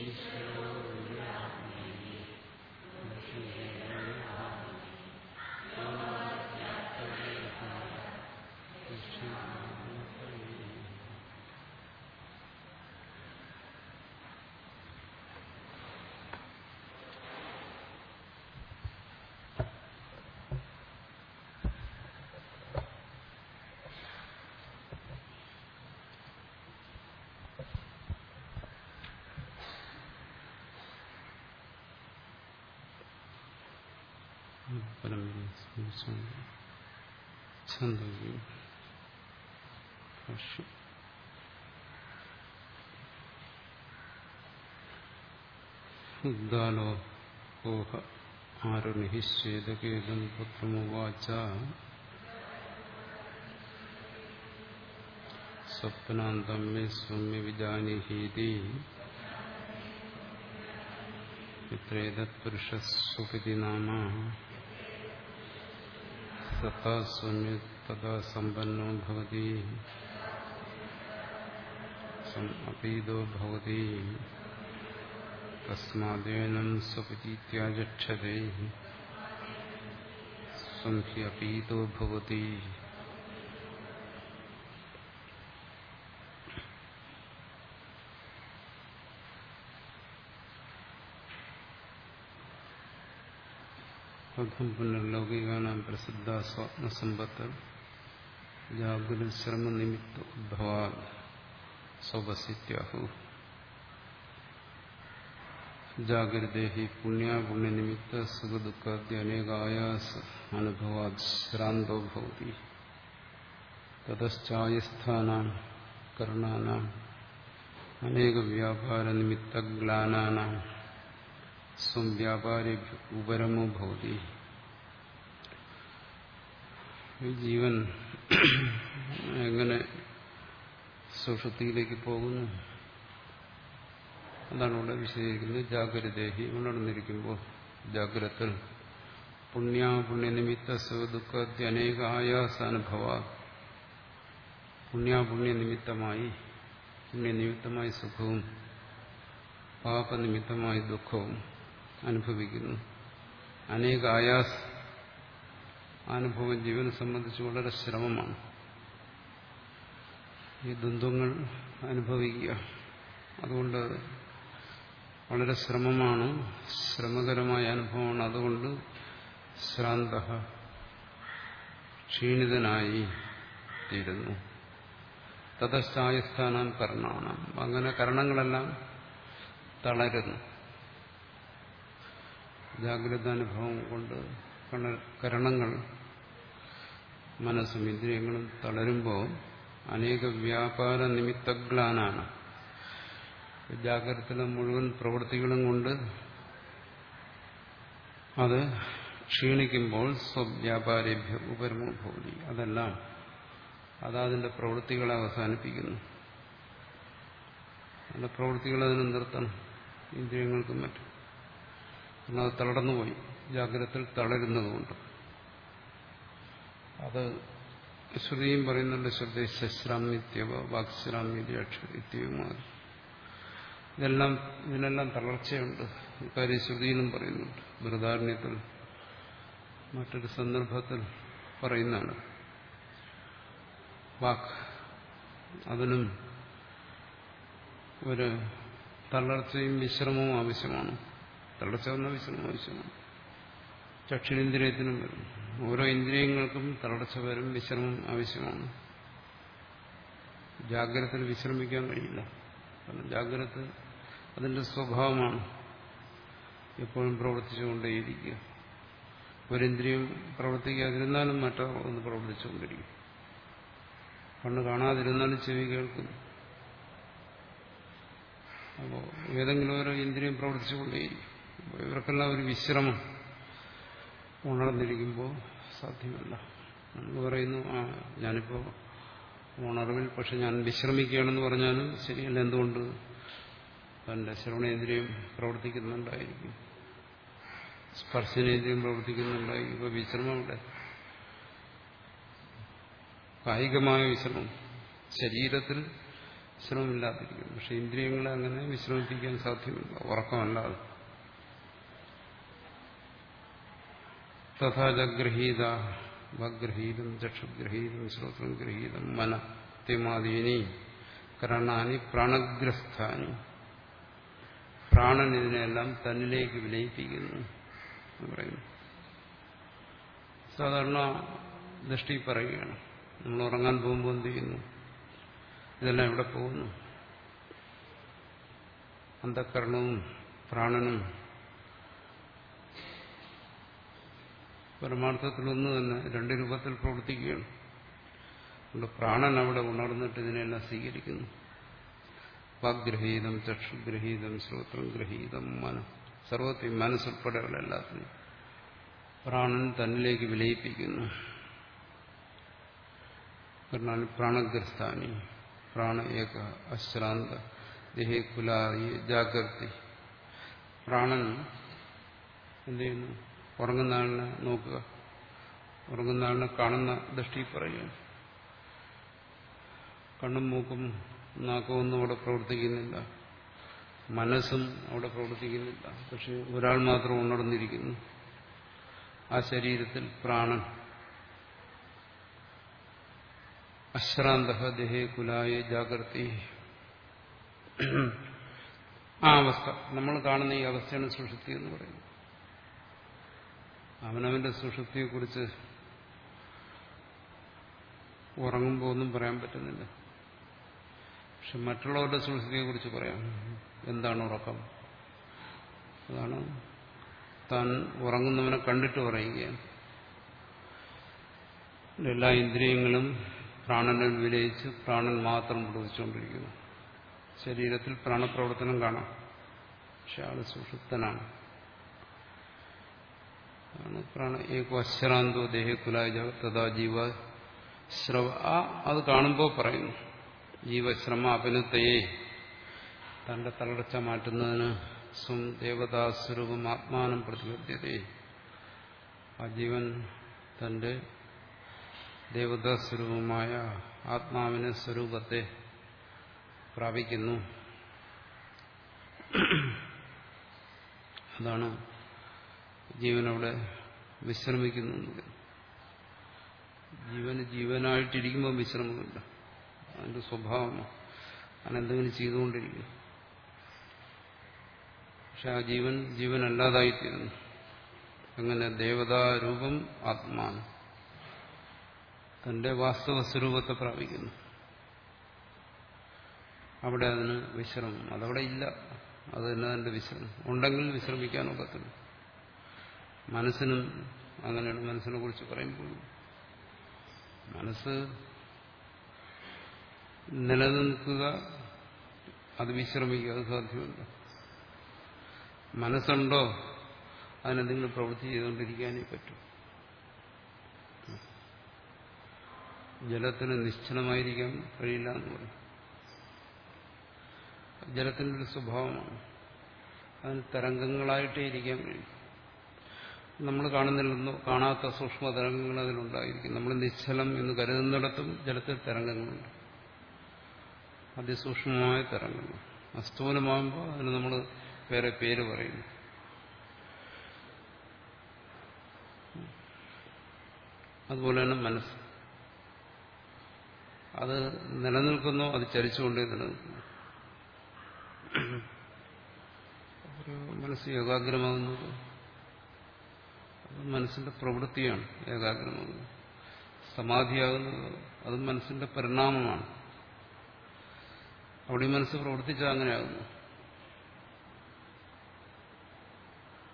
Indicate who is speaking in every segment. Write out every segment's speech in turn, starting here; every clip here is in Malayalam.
Speaker 1: Amen. भाष्य उद्गालोह आरुणि श्वेदकेदं पुत्रमुवाच स्वप्नान्तं मे सौम्य विजानीहीति पित्रेतत्पुरुषस्वपिति नाम പിത്രേതത്പുരുഷസ്വപിതി നാമ സത്താ സ്വമ്യ തഥാ സമ്പന്നോ ഭവതി അപീതോ ഭവതി തസ്മാദേനം സ്വപിതീത്യാചക്ഷതേ സ്വം ഹി अथम पुनर्लौकिकानां प्रसिद्धा स्वप्नसम्पत् जागृतश्रमनिमित्त उद्भवात् स्वपसित्याहु जागृते हि पुण्यापुण्यनिमित्त सुखदुःखाद्य अनेकायास अनुभवात् श्रान्तो भवति। ततश्चायस्थानां कर्णानाम् अनेकव्यापारनिमित्तग्लानानाम् സ്വം വ്യാപാരി ഉപരമോ ഭവതി. ജീവൻ എങ്ങനെ സുഷുതിയിലേക്ക് പോകുന്നു? അതാണ് ഇവിടെ വിശദീകരിക്കുന്നത്. ജാഗ്രതേഹി ഉണർന്നിരിക്കുമ്പോൾ ജാഗ്രത്തിൽ പുണ്യാപുണ്യനിമിത്ത സുഖദുഃഖത്തെ അനേക ആയാസാനുഭവ പുണ്യാപുണ്യനിമിത്തമായി പുണ്യനിമിത്തമായി സുഖവും പാപനിമിത്തമായി ദുഃഖവും അനുഭവിക്കുന്നു. അനേക ആയാസ് അനുഭവം ജീവനെ സംബന്ധിച്ച് വളരെ ശ്രമമാണ്. ഈ ദ്വന്ദ്ങ്ങൾ അനുഭവിക്കുക. അതുകൊണ്ട് വളരെ ശ്രമമാണ്. ശ്രമകരമായ അനുഭവമാണ്. അതുകൊണ്ട് ശ്രാന്ത ക്ഷീണിതനായി തീരുന്നു. തതസ്ഥായസ്ഥാനം കർണാണ്. അങ്ങനെ കരണങ്ങളെല്ലാം തളരുന്നു. ജാഗ്രതാനുഭവം കൊണ്ട് കരണങ്ങൾ മനസ്സും ഇന്ദ്രിയങ്ങളും തളരുമ്പോൾ അനേക വ്യാപാര നിമിത്തഗ്ലാനാണ്. ജാഗ്രത മുഴുവൻ പ്രവൃത്തികളും കൊണ്ട് അത് ക്ഷീണിക്കുമ്പോൾ സ്വവ്യാപാരേഭ്യ ഉപരമോഭൂതി അതെല്ലാം അതാതിന്റെ പ്രവൃത്തികളെ അവസാനിപ്പിക്കുന്നു. അതിന്റെ പ്രവൃത്തികൾ അതിന് നിർത്തണം. ഇന്ദ്രിയങ്ങൾക്കും മറ്റും. കാരണം അത് തളർന്നുപോയി. ജാഗ്രതയിൽ തളരുന്നതുകൊണ്ട്. അത് ശ്രുതിയും പറയുന്നുണ്ട് ശ്രദ്ധശ്രാമ്യത്യവ വാക്ശ്രാമ്യത അക്ഷരിത്യവുമാണ് ഇതെല്ലാം ഇതിനെല്ലാം തളർച്ചയുണ്ട്. ഇക്കാര്യം ശ്രുതിയിലും പറയുന്നുണ്ട്. ബൃഹദാരണ്യത്തിൽ മറ്റൊരു സന്ദർഭത്തിൽ പറയുന്നതാണ്. വാക്ക് അതിനും ഒരു തളർച്ചയും വിശ്രമവും ആവശ്യമാണ്. തളർച്ച വന്ന വിശ്രമം ആവശ്യമാണ് ചക്ഷുരേന്ദ്രിയത്തിനും വരും. ഓരോ ഇന്ദ്രിയങ്ങൾക്കും തളർച്ച വരും വിശ്രമം ആവശ്യമാണ്. ജാഗ്രത വിശ്രമിക്കാൻ കഴിയില്ല. കാരണം ജാഗ്രത അതിന്റെ സ്വഭാവമാണ്. എപ്പോഴും പ്രവർത്തിച്ചുകൊണ്ടേയിരിക്കുക. ഒരിന്ദ്രിയം പ്രവർത്തിക്കാതിരുന്നാലും മറ്റോ ഒന്ന് പ്രവർത്തിച്ചുകൊണ്ടിരിക്കും. കണ്ണ് കാണാതിരുന്നാലും ചെവി കേൾക്കും അപ്പോൾ ഏതെങ്കിലും ഒരു ഇന്ദ്രിയം പ്രവർത്തിച്ചുകൊണ്ടേയിരിക്കും. ഇവർക്കെല്ലാം ഒരു വിശ്രമം ഉണർന്നിരിക്കുമ്പോൾ സാധ്യമല്ല. നമ്മൾ പറയുന്നു ആ ഞാനിപ്പോൾ ഉണർവിൽ പക്ഷെ ഞാൻ വിശ്രമിക്കുകയാണെന്ന് പറഞ്ഞാലും ശരിയല്ല. എന്തുകൊണ്ട്? തന്റെ ശ്രവണേന്ദ്രിയം പ്രവർത്തിക്കുന്നുണ്ടായിരിക്കും. സ്പർശനേന്ദ്രിയം പ്രവർത്തിക്കുന്നുണ്ടായിരിക്കും ഇപ്പൊ വിശ്രമം ഇവിടെ കായികമായ വിശ്രമം. ശരീരത്തിൽ വിശ്രമമില്ലാതിരിക്കും പക്ഷെ ഇന്ദ്രിയങ്ങളെ അങ്ങനെ വിശ്രമിപ്പിക്കാൻ സാധ്യമല്ല. ഉറക്കമല്ലാതെ തഥാചഗ്രഹീത ചക്ഷുഗ്രഹീതം ശ്രോത്രം ഗ്രഹീതം മന ഇത്യമാദീനി കരണാനി പ്രാണഗ്രസ്ഥാനി പ്രാണൻ ഇതിനെല്ലാം തന്നിലേക്ക് വിനയിപ്പിക്കുന്നു എന്ന് പറയുന്നു. സാധാരണ ദൃഷ്ടി പറയുകയാണ്. നമ്മൾ ഉറങ്ങാൻ പോകുമ്പോൾ എന്ത് ചെയ്യുന്നു? ഇതെല്ലാം എവിടെ പോകുന്നു? അന്ധക്കരണവും പ്രാണനും പരമാർത്ഥത്തിലൊന്ന് തന്നെ രണ്ട് രൂപത്തിൽ പ്രവർത്തിക്കുകയാണ്. അതുകൊണ്ട് പ്രാണൻ അവിടെ ഉണർന്നിട്ട് ഇതിനെല്ലാം സ്വീകരിക്കുന്നു. വാഗ്രഹീതം ചക്ഷുഗ്രഹീതം ശ്രോത്രം ഗ്രഹീതം മന. സർവത്തെയും മനസ്സുൾപ്പെടെയുള്ള എല്ലാത്തിനും പ്രാണൻ തന്നിലേക്ക് വിലയിപ്പിക്കുന്നു. കാരണം പ്രാണഗ്രസ്ഥാനി പ്രാണ ഏക അശ്രാന്ത ദേഹേ കുലായി ജാഗ്രതി. പ്രാണൻ എന്ത് ചെയ്യുന്നു? ഉറങ്ങുന്ന ആളിനെ നോക്കുക. ഉറങ്ങുന്ന ആളിനെ കാണുന്ന ദൃഷ്ടി പറയുകയാണ് കണ്ണും മൂക്കും നാക്കും ഒന്നും അവിടെ പ്രവർത്തിക്കുന്നില്ല. മനസ്സും അവിടെ പ്രവർത്തിക്കുന്നില്ല. പക്ഷെ ഒരാൾ മാത്രം ഉണർന്നിരിക്കുന്നു. ആ ശരീരത്തിൽ പ്രാണൻ. അശ്രാന്ത ദേഹേ കുലായ ജാഗ്രതി. ആ അവസ്ഥ. നമ്മൾ കാണുന്ന ഈ അവസ്ഥയാണ് സുഷുപ്തി എന്ന് പറയുന്നത്. അവനവന്റെ സുഷുപ്തിയെക്കുറിച്ച് ഉറങ്ങുമ്പോൾ ഒന്നും പറയാൻ പറ്റുന്നില്ല. പക്ഷെ മറ്റുള്ളവരുടെ സുഷുപ്തിയെക്കുറിച്ച് പറയാം. എന്താണ് ഉറക്കം? അതാണ് താൻ ഉറങ്ങുന്നവനെ കണ്ടിട്ട് പറയുകയാണ്. എല്ലാ ഇന്ദ്രിയങ്ങളും പ്രാണനിൽ വിലയിച്ച് പ്രാണൻ മാത്രം പ്രവർത്തിച്ചുകൊണ്ടിരിക്കുന്നു. ശരീരത്തിൽ പ്രാണപ്രവർത്തനം കാണാം. പക്ഷെ ആൾ സുഷുപ്തനാണ്. പ്രാണ അശ്രാന്തോ ദേഹക്കുലായ തഥാ ജീവ ശ്രവ. ആ അത് കാണുമ്പോൾ പറയുന്നു ജീവശ്രമ അഭിനത്തയെ തന്റെ തളർച്ച മാറ്റുന്നതിന് സ്വം ദേവതാസ്വരൂപം ആത്മാനം പ്രതിബദ്ധ്യതയെ ആ ജീവൻ തന്റെ ദേവതാസ്വരൂപമായ ആത്മാവിനെ സ്വരൂപത്തെ പ്രാപിക്കുന്നു. അതാണ് ജീവനവിടെ വിശ്രമിക്കുന്നു എന്ന് പറയുന്നത് ജീവന് ജീവനായിട്ടിരിക്കുമ്പോൾ വിശ്രമമില്ല. അതിന്റെ സ്വഭാവമാണ്. അതിനെന്തെങ്കിലും ചെയ്തുകൊണ്ടിരിക്കും. പക്ഷെ ആ ജീവൻ ജീവനല്ലാതായിത്തീരുന്നു. അങ്ങനെ ദേവതാരൂപം ആത്മാനം തന്റെ വാസ്തവ സ്വരൂപത്തെ പ്രാപിക്കുന്നു. അവിടെ അതിന് വിശ്രമം. അതവിടെ ഇല്ല. അത് തന്നെ അതിന്റെ വിശ്രമം. ഉണ്ടെങ്കിൽ വിശ്രമിക്കാൻ ഒക്കത്തില്ല. മനസ്സിനും അങ്ങനെയാണ് മനസ്സിനെ കുറിച്ച് പറയുമ്പോൾ മനസ്സ് നിലനിൽക്കുക അത് വിശ്രമിക്കുക അത് സാധ്യമല്ല. മനസ്സുണ്ടോ അതിനെന്തെങ്കിലും പ്രവൃത്തി ചെയ്തുകൊണ്ടിരിക്കാനേ പറ്റൂ. ജലത്തിന് നിശ്ചലമായിരിക്കാൻ കഴിയില്ല എന്ന് പറയും. ജലത്തിന്റെ ഒരു സ്വഭാവമാണ്. അതിന് തരംഗങ്ങളായിട്ടേ ഇരിക്കാൻ കഴിയും. നമ്മൾ കാണുന്നില്ലെന്നോ കാണാത്ത സൂക്ഷ്മ തരംഗങ്ങൾ അതിലുണ്ടായിരിക്കും. നമ്മൾ നിശ്ചലം എന്ന് കരുതുന്നിടത്തും ജലത്തിൽ തരംഗങ്ങളുണ്ട്. അതിസൂക്ഷ്മമായ തരംഗങ്ങൾ. അസ്ഥൂലമാകുമ്പോൾ അതിന് നമ്മൾ വേറെ പേര് പറയുന്നു. അതുപോലെ തന്നെ മനസ്സ്. അത് നിലനിൽക്കുന്നു അത് ചലിച്ചുകൊണ്ടേ നിലനിൽക്കുന്നു. മനസ്സ് ഏകാഗ്രമാകുന്നത് അത് മനസ്സിന്റെ പ്രവൃത്തിയാണ് ഏകാഗ്രമാകുന്നത് സമാധിയാകുന്നത് അത് മനസ്സിന്റെ പരിണാമമാണ്. അവിടെ മനസ്സ് പ്രവർത്തിച്ചാൽ അങ്ങനെയാകുന്നു.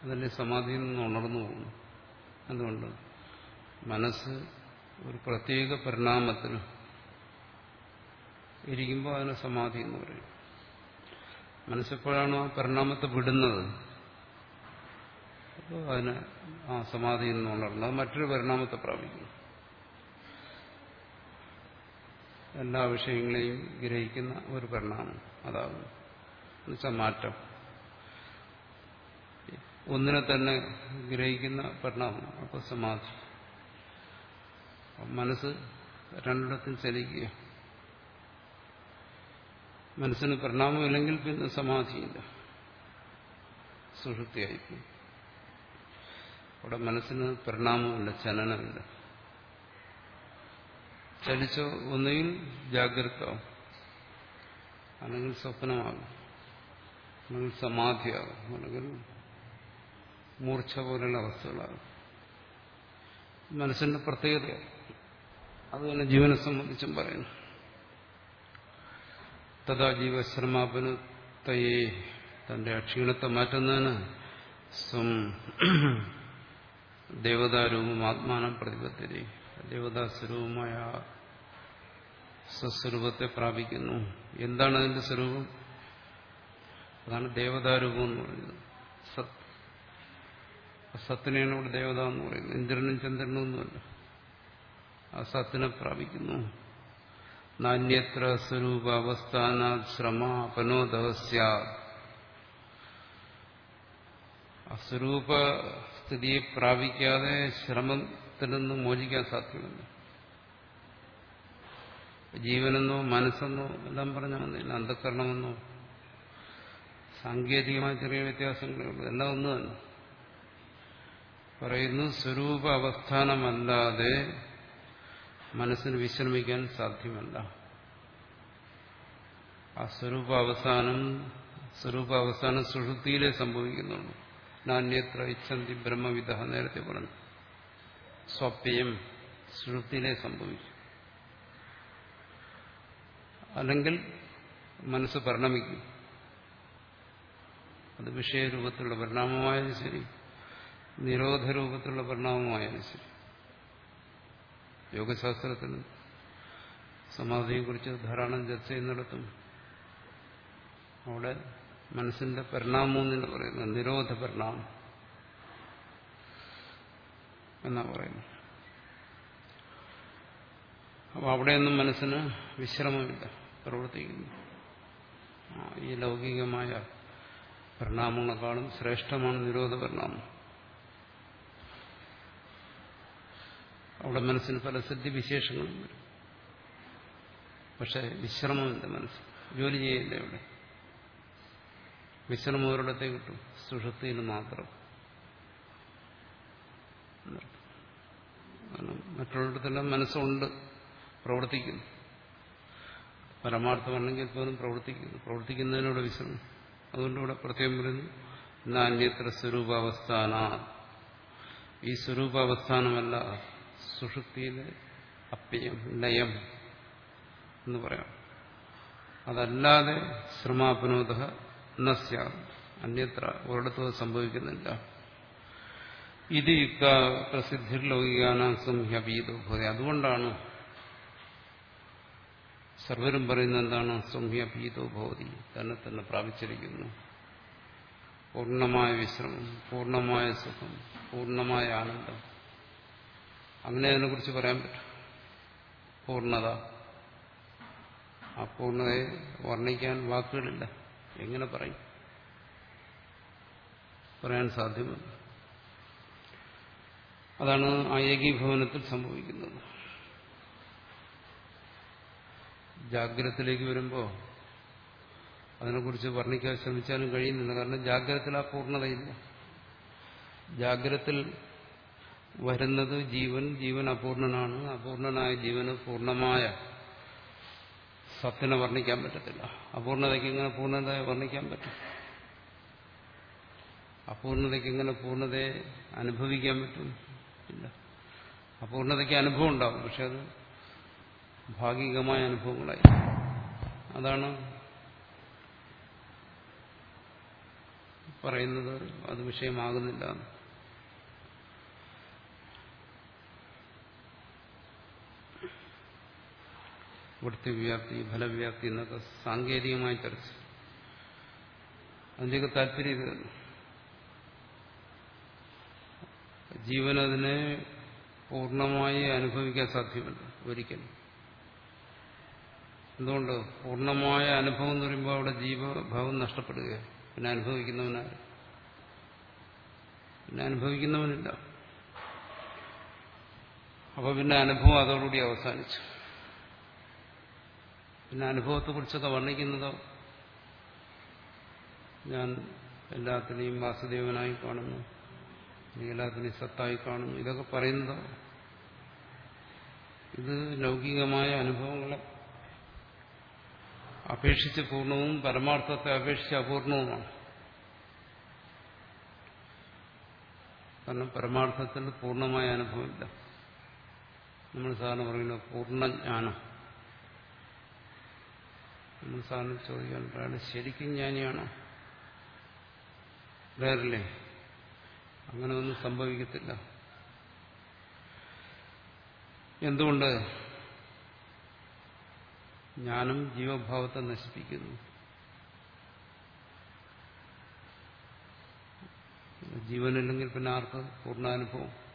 Speaker 1: അതല്ലേ സമാധിയിൽ നിന്ന് ഉണർന്നു പോകുന്നു. എന്തുകൊണ്ട് മനസ്സ് ഒരു പ്രത്യേക പരിണാമത്തിൽ ഇരിക്കുമ്പോൾ അതിനെ സമാധി എന്ന് പറയും. മനസ്സെപ്പോഴാണോ പരിണാമത്തെ വിടുന്നത്? അതിന് ആ സമാധിയിൽ നിന്ന് ഉണർന്നത് മറ്റൊരു പരിണാമത്തെ പ്രാപിക്കുന്നു. എല്ലാ വിഷയങ്ങളെയും ഗ്രഹിക്കുന്ന ഒരു പരിണാമം അതാകുന്നു. എന്നുവെച്ചാൽ മാറ്റം. ഒന്നിനെ തന്നെ ഗ്രഹിക്കുന്ന പരിണാമം അപ്പോൾ സമാധി. മനസ്സ് രണ്ടിടത്തും ചലിക്കുക. മനസ്സിന് പരിണാമമില്ലെങ്കിൽ പിന്നെ സമാധിയില്ല. സുഷുപ്തിയായിപ്പോയി അവിടെ മനസ്സിന് പരിണാമമില്ല ചലനമില്ല ചലിച്ചോ ഒന്നുകിൽ ജാഗ്രത അല്ലെങ്കിൽ സ്വപ്നമാകും. അല്ലെങ്കിൽ സമാധിയാകും. അല്ലെങ്കിൽ മൂർച്ച പോലുള്ള അവസ്ഥകളാകും. മനസ്സിന്റെ പ്രത്യേകതയാണ്. അതുതന്നെ ജീവനെ സംബന്ധിച്ചും പറയുന്നു. തഥാ ജീവശ്രമാപനത്തയെ തന്റെ അക്ഷീണത്തെ മാറ്റുന്നതിന് സ്വം ദേവതാരൂപം ആത്മാനം പ്രതിപത്തിരി. ദേവതാസ്വരൂപമായ സ്വസ്വരൂപത്തെ പ്രാപിക്കുന്നു. എന്താണ് അതിന്റെ സ്വരൂപം? അതാണ് ദേവതാരൂപം എന്ന് പറയുന്നത്. സത് സത്തിനെയാണ് ഇവിടെ ദേവത എന്ന് പറയുന്നത് ഇന്ദ്രനും ചന്ദ്രനും ഒന്നുമല്ല. ആ സത്തിനെ പ്രാപിക്കുന്നു. നാന്യത്ര സ്വരൂപ അവസ്ഥാന ശ്രമ അപനോദസ്യ അസ്വരൂപ സ്ഥിതിയെ പ്രാപിക്കാതെ ശ്രമത്തിൽ നിന്ന് മോചിക്കാൻ സാധ്യമല്ല ജീവനെന്നോ മനസ്സെന്നോ എല്ലാം പറഞ്ഞാൽ മതിയില്ല. അന്ധക്കരണമെന്നോ സാങ്കേതികമായ ചെറിയ വ്യത്യാസങ്ങളേ ഉള്ളൂ. എല്ലാം ഒന്ന് തന്നെ. പറയുന്നു സ്വരൂപ അവസ്ഥാനമല്ലാതെ മനസ്സിന് വിശ്രമിക്കാൻ സാധ്യമല്ല. ആ സ്വരൂപ അവസാനം സ്വരൂപ അവസാനം സുഷുതിയിലേ സംഭവിക്കുന്നുള്ളൂ. നാന്യത്ര ഇച്ഛന്തി ബ്രഹ്മവിധ നേരത്തെ പറഞ്ഞു. സ്വപ്യം ശ്രുതിയിലെ സംഭവിച്ചു. അല്ലെങ്കിൽ മനസ്സ് പരിണമിക്കും. അത് വിഷയരൂപത്തിലുള്ള പരിണാമമായാലും ശരി നിരോധരൂപത്തിലുള്ള പരിണാമമായാലും ശരി. യോഗശാസ്ത്രത്തിൽ സമാധിയെക്കുറിച്ച് ധാരാളം ചർച്ച ചെയ്യുന്നിടത്തും അവിടെ മനസ്സിന്റെ പരിണാമം എന്ന് പറയുന്നത് നിരോധ പരിണാമം എന്നാ പറയുന്നത്. അപ്പോൾ അവിടെയൊന്നും മനസ്സിന് വിശ്രമമില്ല. പ്രവർത്തിക്കുന്നു. ഈ ലൗകികമായ പരിണാമങ്ങളെക്കാളും ശ്രേഷ്ഠമാണ് നിരോധ പരിണാമം. അവിടെ മനസ്സിന് പല സിദ്ധി വിശേഷങ്ങളും വരും. പക്ഷെ വിശ്രമമില്ല മനസ്സ്. ജോലി ചെയ്യില്ല ഇവിടെ. വിശ്രമം ഒരിടത്തേ കിട്ടും സുഷുപ്തിയിൽ മാത്രം. മറ്റുള്ളിടത്തെല്ലാം മനസ്സുണ്ട്. പ്രവർത്തിക്കുന്നു. പരമാർത്ഥമല്ലെങ്കിൽ പോലും പ്രവർത്തിക്കുന്നു. പ്രവർത്തിക്കുന്നതിനോട് വിശ്രമം. അതുകൊണ്ട് ഇവിടെ പ്രത്യേകം പറയുന്നു നാന്യത്ര സ്വരൂപാവസ്ഥാന. ഈ സ്വരൂപാവസ്ഥാനമല്ല സുഷുപ്തിയിലെ അപ്യം ലയം എന്ന് പറയാം. അതല്ലാതെ ശ്രമാപനോദ നസ്യ അന്യത്ര ഒരിടത്തും സംഭവിക്കുന്നില്ല. ഇത് യുക്ത പ്രസിദ്ധി ലൗകികാനാം സംഹ്യപീതോ ഭൂതി. അതുകൊണ്ടാണ് സർവരും പറയുന്നത് എന്താണ്? സംഹ്യപീതോ ഭവതി തന്നെ തന്നെ പ്രാപിച്ചിരിക്കുന്നു. പൂർണമായ വിശ്രമം പൂർണമായ സുഖം പൂർണമായ ആനന്ദം. അങ്ങനെ അതിനെക്കുറിച്ച് പറയാൻ പറ്റും. പൂർണത ആ പൂർണതയെ വർണിക്കാൻ വാക്കുകളില്ല. എങ്ങനെ പറയും? പറയാൻ സാധ്യമല്ല. അതാണ് ആ ഏകീഭവനത്തിൽ സംഭവിക്കുന്നത്. ജാഗ്രതത്തിലേക്ക് വരുമ്പോൾ അതിനെക്കുറിച്ച് വർണിക്കാൻ ശ്രമിച്ചാലും കഴിയുന്നില്ല. കാരണം ജാഗ്രതത്തിൽ ആ പൂർണതയില്ല. ജാഗ്രതത്തിൽ വരുന്നത് ജീവൻ ജീവൻ അപൂർണനാണ് അപൂർണനായ ജീവന് പൂർണമായ സത്തിനെ വർണിക്കാൻ പറ്റത്തില്ല. അപൂർണതയ്ക്ക് ഇങ്ങനെ പൂർണതയെ വർണിക്കാൻ പറ്റും. അപൂർണതയ്ക്ക് ഇങ്ങനെ പൂർണതയെ അനുഭവിക്കാൻ പറ്റും. ഇല്ല. അപൂർണതയ്ക്ക് അനുഭവം ഉണ്ടാവും. പക്ഷെ അത് ഭാഗികമായ അനുഭവങ്ങളായി. അതാണ് പറയുന്നത്. അത് വിഷയമാകുന്നില്ല വൃത്തിവ്യാപ്തി ഫലവ്യാപ്തി എന്നൊക്കെ സാങ്കേതികമായി ചർച്ച. അതിന്റെയൊക്കെ താല്പര്യം ജീവനതിനെ പൂർണമായി അനുഭവിക്കാൻ സാധ്യമല്ല ഒരിക്കലും. എന്തുകൊണ്ട്? പൂർണമായ അനുഭവം എന്ന് പറയുമ്പോൾ അവിടെ ജീവഭാവം നഷ്ടപ്പെടുകയാണ്. പിന്നെ അനുഭവിക്കുന്നവനാണ് പിന്നെ അനുഭവിക്കുന്നവനില്ല. അപ്പൊ പിന്നെ അനുഭവം അതോടുകൂടി അവസാനിച്ചു. പിന്നെ അനുഭവത്തെക്കുറിച്ചൊക്കെ വർണിക്കുന്നതോ? ഞാൻ എല്ലാത്തിനെയും വാസുദേവനായി കാണുന്നു. എല്ലാത്തിനെയും സത്തായി കാണുന്നു. ഇതൊക്കെ പറയുന്നതോ? ഇത് ലൗകികമായ അനുഭവങ്ങളെ അപേക്ഷിച്ച് പൂർണവും പരമാർത്ഥത്തെ അപേക്ഷിച്ച് അപൂർണവുമാണ്. കാരണം പരമാർത്ഥത്തിൽ പൂർണമായ അനുഭവമില്ല. നമ്മൾ സാധാരണ പറയുന്ന പൂർണജ്ഞാനം നമ്മൾ സാറിന് ചോദിക്കാൻ ശരിക്കും ജ്ഞാനിയാണോ. വേറില്ലേ? അങ്ങനെ ഒന്നും സംഭവിക്കത്തില്ല. എന്തുകൊണ്ട്? ജ്ഞാനം ജീവഭാവത്തെ നശിപ്പിക്കുന്നു. ജീവനില്ലെങ്കിൽ പിന്നെ ആർക്ക് പൂർണാനുഭവം.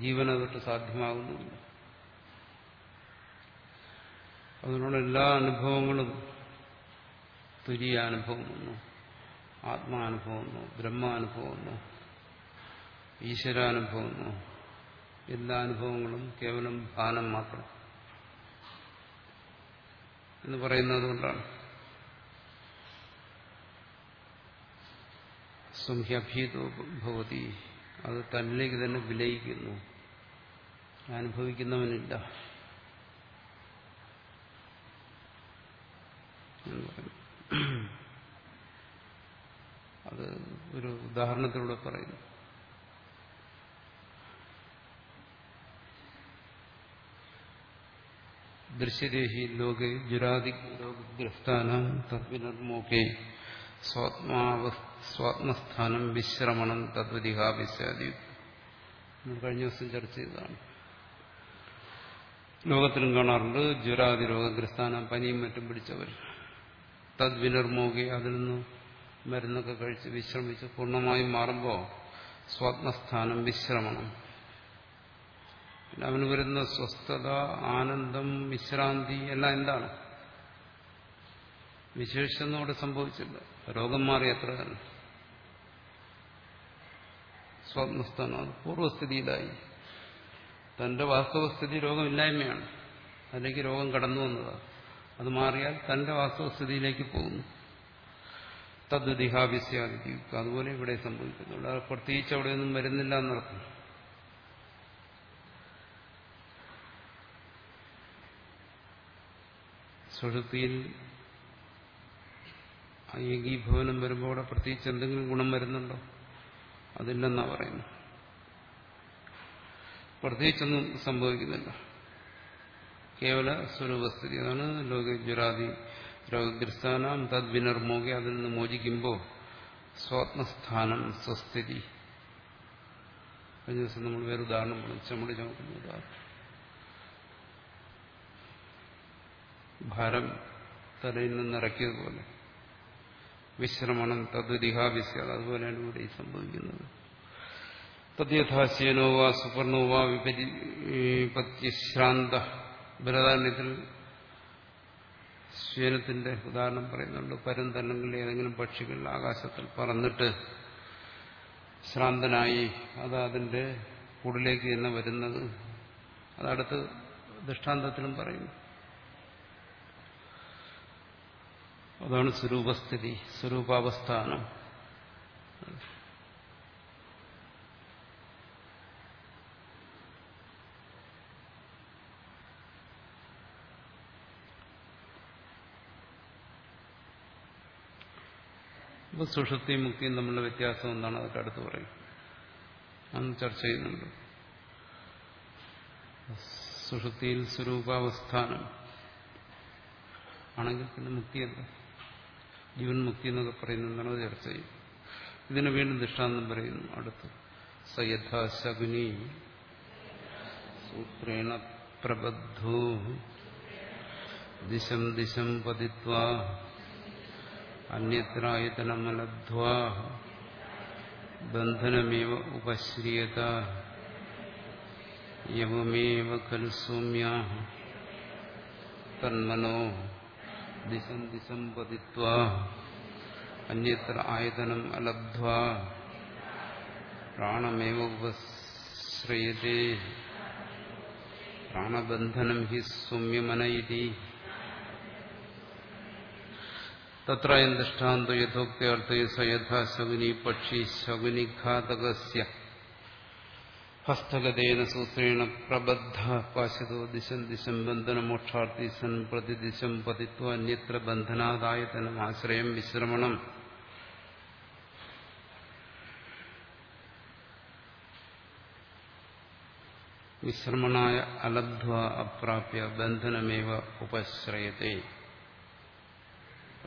Speaker 1: ജീവനതൊട്ട് സാധ്യമാകുന്നില്ല. അതിനുള്ള എല്ലാ അനുഭവങ്ങളും തുര്യാനുഭവം വന്നു. ആത്മാനുഭവം വന്നു. ബ്രഹ്മാനുഭവം ഈശ്വരാനുഭവം എല്ലാ അനുഭവങ്ങളും കേവലം ഭാനം മാത്രം. എന്ന് പറയുന്നത് കൊണ്ടാണ്. സംഹ്യഭീതോ ഭവതി. അത് തന്നിലേക്ക് തന്നെ വിലയിക്കുന്നു. അനുഭവിക്കുന്നവനില്ല. അത് ഒരു ഉദാഹരണത്തിലൂടെ പറയുന്നു. ദൃശ്യദേഹി ലോകെ ജുരാതി രോഗഗ്രസ്താനം തദ്വിനർമോകെ സ്വാത്മസ്ഥാനം വിശ്രമണം തദ്വതിഹാപിസ്യാദി കഴിഞ്ഞ ദിവസം ചർച്ച ചെയ്തതാണ്. ലോകത്തിലും കാണാറുണ്ട് ജ്വരാതി രോഗഗ്രസ്ഥാനം പനിയും മറ്റും പിടിച്ചവർ. തദ്വിനർമോകെ അതിൽ നിന്ന് മരുന്നൊക്കെ കഴിച്ച് വിശ്രമിച്ച് പൂർണമായും മാറുമ്പോൾ സ്വാത്മസ്ഥാനം വിശ്രമണം. പിന്നെ അവന് വരുന്ന സ്വസ്ഥത ആനന്ദം വിശ്രാന്തി എല്ലാം എന്താണ്? വിശേഷിച്ചൊന്നും അവിടെ സംഭവിച്ചില്ല. രോഗം മാറി എത്ര തന്നെ. സ്വാത്മസ്ഥാനം അത് പൂർവസ്ഥിതിയിലായി തന്റെ വാസ്തവസ്ഥിതി രോഗമില്ലായ്മയാണ്. അല്ലെങ്കിൽ രോഗം കടന്നു വന്നതാണ് അത് മാറിയാൽ തന്റെ വാസ്തവസ്ഥിതിയിലേക്ക് പോകുന്നു. തദ്ദിഹാവിസ്യാദി അതുപോലെ ഇവിടെ സംഭവിക്കുന്നു അത് പ്രത്യേകിച്ച് അവിടെയൊന്നും വരുന്നില്ല എന്നർത്ഥം. സുഷുതിയിൽ ഏകീഭവനം വരുമ്പോൾ അവിടെ പ്രത്യേകിച്ച് എന്തെങ്കിലും ഗുണം വരുന്നുണ്ടോ? അതില്ലെന്നാ പറയുന്നു പ്രത്യേകിച്ചൊന്നും സംഭവിക്കുന്നില്ല. കേവല സ്വരൂപസ്ഥിതി അതാണ് ലോകജ്വരാദി രോഗഗ്രസ്ഥാനം തദ്വിനർമോകെ അതിൽ നിന്ന് മോചിക്കുമ്പോൾ സ്വാത്മസ്ഥാനം സ്വസ്ഥിതി. കഴിഞ്ഞ ദിവസം നമ്മൾ വേറെ ഉദാഹരണം പറഞ്ഞു ചമ്മടി ചമക്കുന്ന ഉദാഹരണം. ഭാരം തലയിൽ നിന്ന് ഇറക്കിയതുപോലെ വിശ്രമണം തദ്ദിഹാവിസ്യ അതുപോലെയാണ് ഇവിടെ ഈ സംഭവിക്കുന്നത്. തദ്യഥാശ്യനോവാ സുപർണോവാ വിപരി വിപര്യശ്രാന്ത ബലധാന്യത്തിൽ ശ്വേനത്തിന്റെ ഉദാഹരണം പറയുന്നുണ്ട് പരുന്തല്ലെങ്കിൽ ഏതെങ്കിലും പക്ഷികൾ ആകാശത്തിൽ പറന്നിട്ട് ശ്രാന്തനായി അത് അതിന്റെ കൂടിലേക്ക് തന്നെ വരുന്നത്. അതടുത്ത് ദൃഷ്ടാന്തത്തിലും പറയുന്നു അതാണ് സ്വരൂപസ്ഥിതി സ്വരൂപാവസ്ഥാനം. ഇപ്പൊ സുഷുപ്തിയും മുക്തിയും തമ്മിലുള്ള വ്യത്യാസം എന്താണ്? അതൊക്കെ അടുത്ത് പറയും. അന്ന് ചർച്ച ചെയ്യുന്നുണ്ട്. സുഷുപ്തിയിൽ സ്വരൂപാവസ്ഥാനം. ആണെങ്കിൽ പിന്നെ മുക്തി എന്താ? ജീവൻ മുക്തി എന്നൊക്കെ പറയുന്നതാണ് ചർച്ച ചെയ്യും. ഇതിന് വീണ്ടും ദൃഷ്ടാന്തം പറയുന്നു. അടുത്ത്. സയഥാശകുനി സൂത്രേണ പ്രബദ്ധോ. ദിശം ദിശം പതിത്വാ. അന്യത്രായതനമലധ്വാ ബന്ധനമേവ ഉപശ്രിയത യവമേവ ഖലു സൗമ്യാ തന്മനോ ദിശം ദിശം പതിത്വാ അന്യത്ര ആയതനം അലബ്ധ്വാ പ്രാണമേവ ഉപശ്രയതേ പ്രാണബന്ധനം ഹി സൗമ്യമന ഇതി തത്രയം ദൃഷ്ടാന്ത യഥോക്തിയർത്ഥേ സയഥാ ശകുനി പക്ഷി ശകുനിഘാതകസ്യ ഹസ്തഗതേന സൂത്രേണ പ്രബദ്ധ പാശതോ ദിശം ദിശം ബന്ധനമോക്ഷാർത്ഥി സൻ പ്രതിദിശം പതിത്വ അന്യത്ര ബന്ധനാദായതനം ആശ്രയം വിശ്രമണം വിശ്രമണായ അലബ്ധ്വ അപ്രാപ്യ ബന്ധനമേവ ഉപശ്രയത്തെ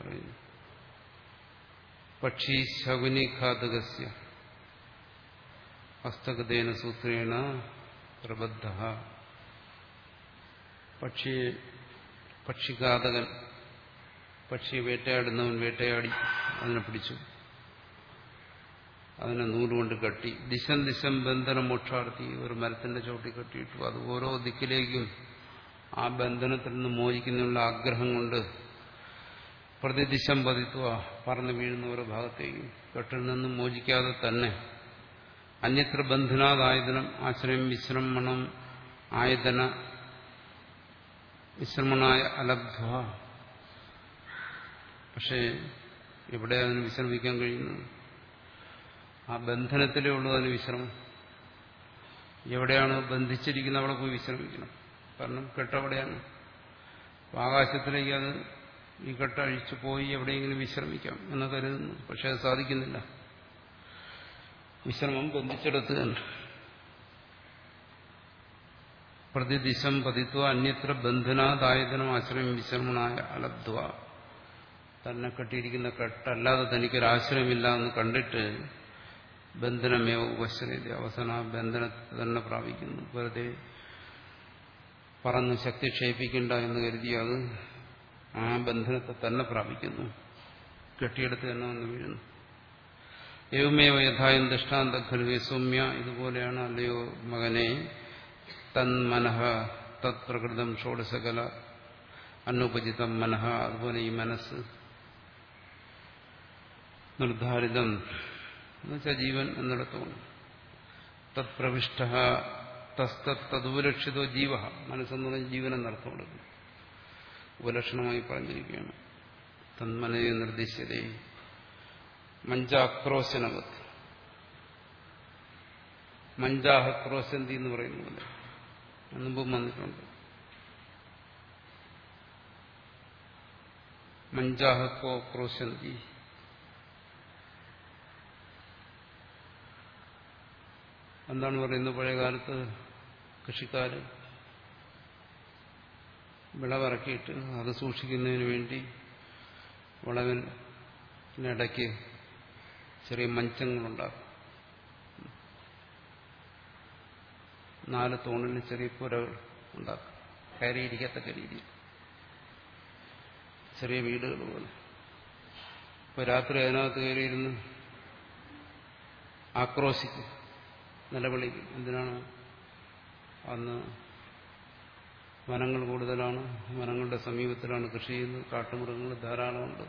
Speaker 1: പറയുന്നു. പക്ഷി ശകുനി ഘാതകസ്യ. ഹസ്തകതേന സൂത്രേണ പ്രബദ്ധ. പക്ഷി പക്ഷിഘാതകൻ പക്ഷിയെ വേട്ടയാടുന്നവൻ വേട്ടയാടി അതിനെ പിടിച്ചു. അതിനെ നൂലുകൊണ്ട് കെട്ടി. ദിശം ദിശം ബന്ധന മോക്ഷാർത്ഥി ഒരു മരത്തിന്റെ ചോട്ടി കെട്ടിയിട്ടു. അത് ഓരോ ദിക്കിലേക്കും ആ ബന്ധനത്തിൽ നിന്ന് മോചിക്കുന്നതിനുള്ള ആഗ്രഹം കൊണ്ട് പ്രതിദിശം പതിത്വ പറന്നു വീഴുന്ന ഓരോ ഭാഗത്തേക്കും കെട്ടിൽ നിന്നും മോചിക്കാതെ തന്നെ അന്യത്ര ബന്ധനാദായതനം ആശ്രയം വിശ്രമണം ആയതന വിശ്രമണായ അലബ്ധ. പക്ഷേ എവിടെ അതിന് വിശ്രമിക്കാൻ കഴിയുന്നു? ആ ബന്ധനത്തിലേ ഉള്ളൂ അതിന് വിശ്രമം. എവിടെയാണോ ബന്ധിച്ചിരിക്കുന്നത് അവിടെ പോയി വിശ്രമിക്കണം. കാരണം കെട്ടവിടെയാണ്. ആകാശത്തിലേക്ക് അത് ഈ കെട്ട അഴിച്ചു പോയി എവിടെയെങ്കിലും വിശ്രമിക്കാം എന്ന് കരുതുന്നു. പക്ഷെ അത് സാധിക്കുന്നില്ല. വിശ്രമം ബന്ധിച്ചെടുത്ത് പ്രതിദിശം പതിത്വ അന്യത്ര ബന്ധനാദായതനം ആശ്രയം വിശ്രമണായ അലബ്ധ്വ. തന്നെ കെട്ടിയിരിക്കുന്ന കെട്ടല്ലാതെ തനിക്കൊരാശ്രയമില്ല എന്ന് കണ്ടിട്ട് ബന്ധനമേ ഉപശ്രയത അവസാന ബന്ധനത്തെ തന്നെ പ്രാപിക്കുന്നു. വെറുതെ പറന്ന് ശക്തി ക്ഷയിപ്പിക്കണ്ട എന്ന് കരുതി അത് ആ ബന്ധനത്തെ തന്നെ പ്രാപിക്കുന്നു. കെട്ടിയെടുത്ത് തന്നെ വന്ന് വീഴുന്നു. ഏവമേവ യഥായം ദൃഷ്ടാന്ത ഖലുവേ സൗമ്യ ഇതുപോലെയാണ് അല്ലയോ മകനെ. തന്മനഃ തത്പ്രകൃതം ഷോഡശകല അനുപചിതം മനഃ അതുപോലെ ഈ മനസ്സ് നിർദ്ധാരിതം എന്നുവെച്ചാൽ ജീവൻ എന്നിടത്തോളം തത്പ്രവിഷ്ട തസ്തതുപലക്ഷിതോ ജീവ മനസ്സെന്ന് പറഞ്ഞ ജീവൻ എന്നർത്ഥം കൊടുക്കുന്നു. ഉപലക്ഷണമായി പറഞ്ഞിരിക്കുകയാണ്. തന്മനയെ നിർദ്ദേശിച്ചതേ. മഞ്ചാക്രോശനവത്. മഞ്ചാഹക്രോശന്തി എന്ന് പറയുന്ന പോലെ. മുമ്പും വന്നിട്ടുണ്ട്. മഞ്ചാഹക്കോ ക്രോശന്തി എന്താണ് പറയുന്നത് പഴയ കാലത്ത് കൃഷിക്കാർ വിളവിറക്കിയിട്ട് അത് സൂക്ഷിക്കുന്നതിന് വേണ്ടി വിളവിനിടയ്ക്ക് ചെറിയ മഞ്ചങ്ങളുണ്ടാക്കും. നാല് തൂണിൽ ചെറിയ പുരകൾ ഉണ്ടാക്കും. കയറിയിരിക്കത്തക്ക രീതിയിൽ. ചെറിയ വീടുകൾ പോലെ. ഇപ്പൊ രാത്രി അതിനകത്ത് കയറിയിരുന്ന് ആക്രോശിക്കും. നിലവിളിക്കും. എന്തിനാണ് അന്ന് വനങ്ങൾ കൂടുതലാണ് വനങ്ങളുടെ സമീപത്തിലാണ് കൃഷി ചെയ്യുന്നത്. കാട്ടുമൃഗങ്ങൾ ധാരാളമുണ്ട്.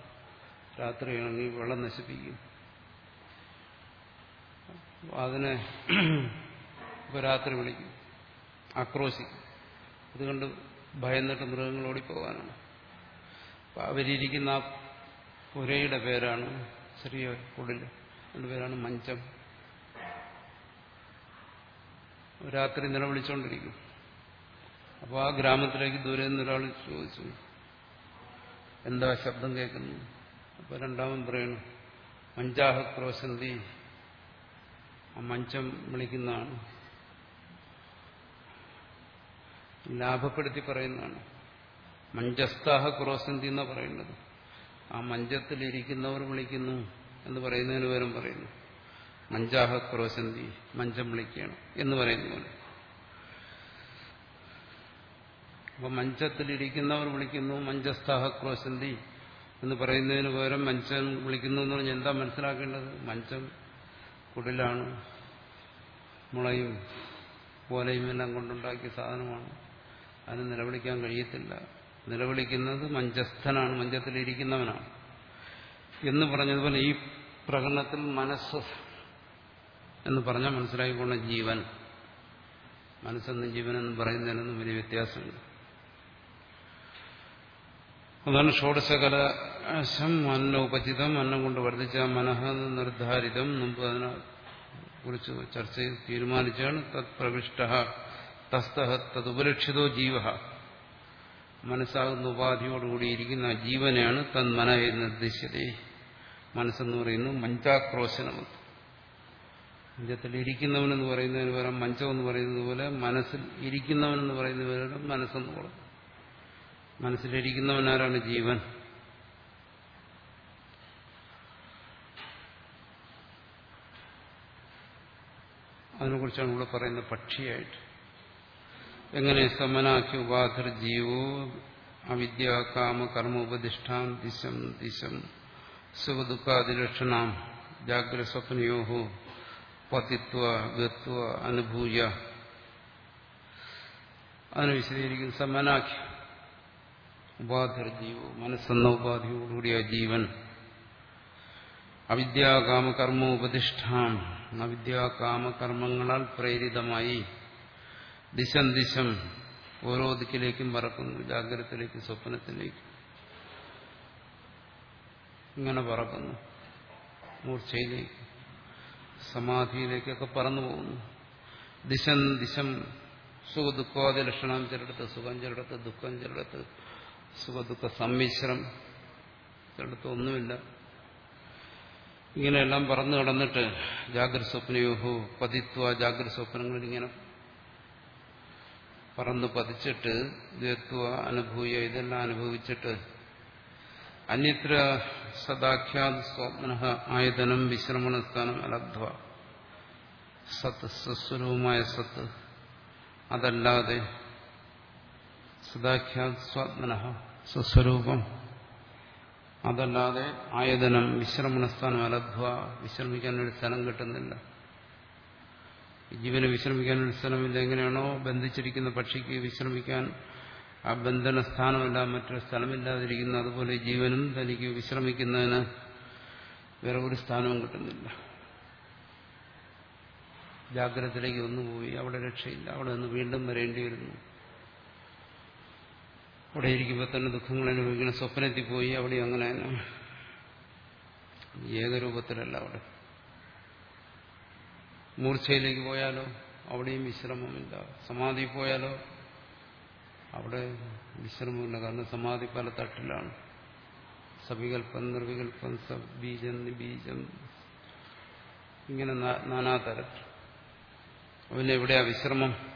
Speaker 1: രാത്രിയാണെങ്കിൽ വെള്ളം നശിപ്പിക്കും. അതിനെ ഇപ്പൊ രാത്രി വിളിക്കും. ആക്രോശിക്കും. അതുകൊണ്ട് ഭയന്നിട്ട് മൃഗങ്ങൾ ഓടിപ്പോകാനാണ് അവരിയ്ക്കുന്ന ആ പുരയുടെ പേരാണ് ചെറിയ കുടിൽ അതിന്റെ പേരാണ് മഞ്ചം. രാത്രി നിലവിളിച്ചുകൊണ്ടിരിക്കും അപ്പോൾ ആ ഗ്രാമത്തിലേക്ക് ദൂരെ നിന്ന് ഒരാൾ ചോദിച്ചു. എന്താ ശബ്ദം കേൾക്കുന്നു അപ്പോൾ രണ്ടാമൻ പറയണു മഞ്ചാഹ ക്രോശന്തി ആ മഞ്ചം വിളിക്കുന്നതാണ്. ലാഭപ്പെടുത്തി പറയുന്നതാണ്. മഞ്ചസ്താഹ ക്രോസന്തി എന്നാ പറയുന്നത്. ആ മഞ്ചത്തിലിരിക്കുന്നവർ വിളിക്കുന്നു എന്ന് പറയുന്നതിന് പകരം പറയുന്നു. മഞ്ചാഹ ക്രോസന്തി മഞ്ചം വിളിക്കണം എന്ന് പറയുന്നു അപ്പൊ മഞ്ചത്തിലിരിക്കുന്നവർ വിളിക്കുന്നു മഞ്ചസ്ഥാഹ ക്രോശന്തി എന്ന് പറയുന്നതിന് പകരം മഞ്ചൻ വിളിക്കുന്നു എന്ന് പറഞ്ഞാൽ എന്താ മനസ്സിലാക്കേണ്ടത്? മഞ്ചം കുടിലാണ് മുളയും പോലയും എല്ലാം കൊണ്ടുണ്ടാക്കിയ സാധനമാണ്. അതിന് നിലവിളിക്കാൻ കഴിയത്തില്ല. നിലവിളിക്കുന്നത് മഞ്ചസ്ഥനാണ് മഞ്ചത്തിലിരിക്കുന്നവനാണ്. എന്ന് പറഞ്ഞതുപോലെ ഈ പ്രകടനത്തിൽ മനസ്സ് എന്ന് പറഞ്ഞാൽ മനസ്സിലാക്കിക്കൊണ്ട ജീവൻ. മനസ്സെന്നും ജീവനെന്നും പറയുന്നതിനൊന്നും വലിയ വ്യത്യാസമുണ്ട് അതാണ് ഷോഡശകലശം അന്നോപചിതം അന്നം കൊണ്ട് വർദ്ധിച്ച മനഃ നിർദ്ധാരിതം മുമ്പ് അതിനെ കുറിച്ച് ചർച്ച ചെയ്ത് തീരുമാനിച്ചാണ് തത് പ്രവിഷ്ട തസ്തഹ തതുപലക്ഷിതോ ജീവ. മനസ്സാകുന്ന ഉപാധിയോടുകൂടിയിരിക്കുന്ന ജീവനെയാണ് തൻ തന്മനയെ നിർദ്ദേശിച്ചത്. മനസ്സെന്ന് പറയുന്നു മഞ്ചാക്രോശനം മഞ്ചത്തിൽ ഇരിക്കുന്നവനെന്ന് പറയുന്നതിന് പകരം മഞ്ചമെന്ന് പറയുന്നത് പോലെ മനസ്സിൽ ഇരിക്കുന്നവനെന്ന് പറയുന്നതിന് മനസ്സെന്ന് പറയും. മനസ്സിലിരിക്കുന്നവൻ ആരാണ് ജീവൻ? അതിനെക്കുറിച്ചാണ് ഇവിടെ പറയുന്നത് പക്ഷിയായിട്ട്. എങ്ങനെ സമനാക്കി ഉപാധർ ജീവോ അവിദ്യ കാമ കർമ്മ ഉപദിഷ്ടാം ദിശം ദിശം സുഖദുഃഖാദിലക്ഷണാം ജാഗ്രത സ്വപ്നയോഹോ പതിത്വ ഗത്വ അനുഭൂയ. അതിനെ വിശദീകരിക്കുന്നു. സമനാഖ്യ ഉപാധിർ ജീവോ മനസ്സെന്ന ഉപാധിയോടുകൂടിയ ജീവൻ. അവിദ്യാകാമകർമ്മ ഉപതിഷ്ഠാം അവിദ്യാകാമകർമ്മങ്ങളാൽ പ്രേരിതമായി ദിശം ദിശം ഓരോ ദിക്കിലേക്കും പറക്കുന്നു ജാഗ്രതത്തിലേക്ക് സ്വപ്നത്തിലേക്ക്. ഇങ്ങനെ പറക്കുന്നു. മൂർച്ചയിലേക്ക് സമാധിയിലേക്കൊക്കെ പറന്നു പോകുന്നു. ദിശം ദിശം സുഖ ദുഃഖാദി ലക്ഷണം ചിലടത്ത് സുഖം ചിലടത്ത് ദുഃഖം ചിലടത്ത് സുഖദുഃഖ സമ്മിശ്രം. ഒന്നുമില്ല. ഇങ്ങനെയെല്ലാം പറന്നു കിടന്നിട്ട് ജാഗ്രത സ്വപ്നയോഹോ പതിത്വ ജാഗ്രത സ്വപ്നങ്ങളിൽ ഇങ്ങനെ പറന്ന് പതിച്ചിട്ട് ദ്വത്വ അനുഭൂയ ഇതെല്ലാം അനുഭവിച്ചിട്ട് അന്യത്ര സദാഖ്യാത് സ്വപ്ന ആയതനം വിശ്രമണസ്ഥാനം അലബ്ധ സത് സ്വസ്വരൂപമായ സത്ത്. അതല്ലാതെ സദാഖ്യാത് സ്വാത്മന സ്വസ്വരൂപം. അതല്ലാതെ ആയതനം വിശ്രമണസ്ഥാനം അലധ്വ വിശ്രമിക്കാൻ ഒരു സ്ഥലം കിട്ടുന്നില്ല. ജീവന് വിശ്രമിക്കാൻ ഒരു സ്ഥലമില്ല. എങ്ങനെയാണോ ബന്ധിച്ചിരിക്കുന്ന പക്ഷിക്ക് വിശ്രമിക്കാൻ ആ ബന്ധന സ്ഥാനമല്ല മറ്റൊരു സ്ഥലമില്ലാതിരിക്കുന്ന അതുപോലെ ജീവനും തനിക്ക് വിശ്രമിക്കുന്നതിന് വേറെ ഒരു സ്ഥാനവും കിട്ടുന്നില്ല. ജാഗ്രതത്തിലേക്ക് ഒന്നുപോയി. അവിടെ രക്ഷയില്ല. അവിടെ നിന്ന് വീണ്ടും വരേണ്ടി വരുന്നു. അവിടെ ഇരിക്കുമ്പോൾ തന്നെ ദുഃഖങ്ങൾ അനുഭവിക്കുന്ന സ്വപ്നത്തിൽ പോയി അവിടെ അങ്ങനെ തന്നെ. ഏകരൂപത്തിലല്ല അവിടെ. മൂർച്ചയിലേക്ക് പോയാലോ? അവിടെയും വിശ്രമമില്ല. സമാധി പോയാലോ? അവിടെ വിശ്രമമില്ല. കാരണം സമാധി പല തട്ടിലാണ്. സവികൽപ്പം നിർവികൽപ്പം സബീജം നിബീജം. ഇങ്ങനെ നാനാതരം അവനെവിടെയാ വിശ്രമം?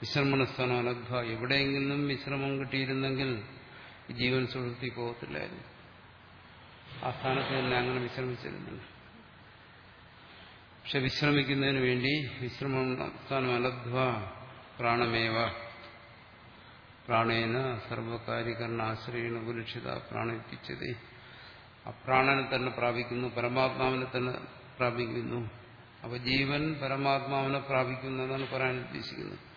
Speaker 1: വിശ്രമണ അലഗ്ഭ എവിടെയെങ്കിലും വിശ്രമം കിട്ടിയിരുന്നെങ്കിൽ ജീവൻ സുഹൃത്തി പോകത്തില്ലായിരുന്നു. ആ സ്ഥാനത്ത് തന്നെ അങ്ങനെ വിശ്രമിച്ചിരുന്നില്ല. പക്ഷെ വിശ്രമിക്കുന്നതിന് വേണ്ടി വിശ്രമസ്ഥാനം അലബ്ധ പ്രാണമേവ. പ്രാണേന സർവകാര്യകരണ ആശ്രയണ ഉപലക്ഷിത പ്രാണിപ്പിച്ചത് ആ തന്നെ പ്രാപിക്കുന്നു പരമാത്മാവിനെ തന്നെ പ്രാപിക്കുന്നു. അപ്പൊ ജീവൻ പരമാത്മാവിനെ പ്രാപിക്കുന്നു എന്നാണ് പറയാൻ ഉദ്ദേശിക്കുന്നത്.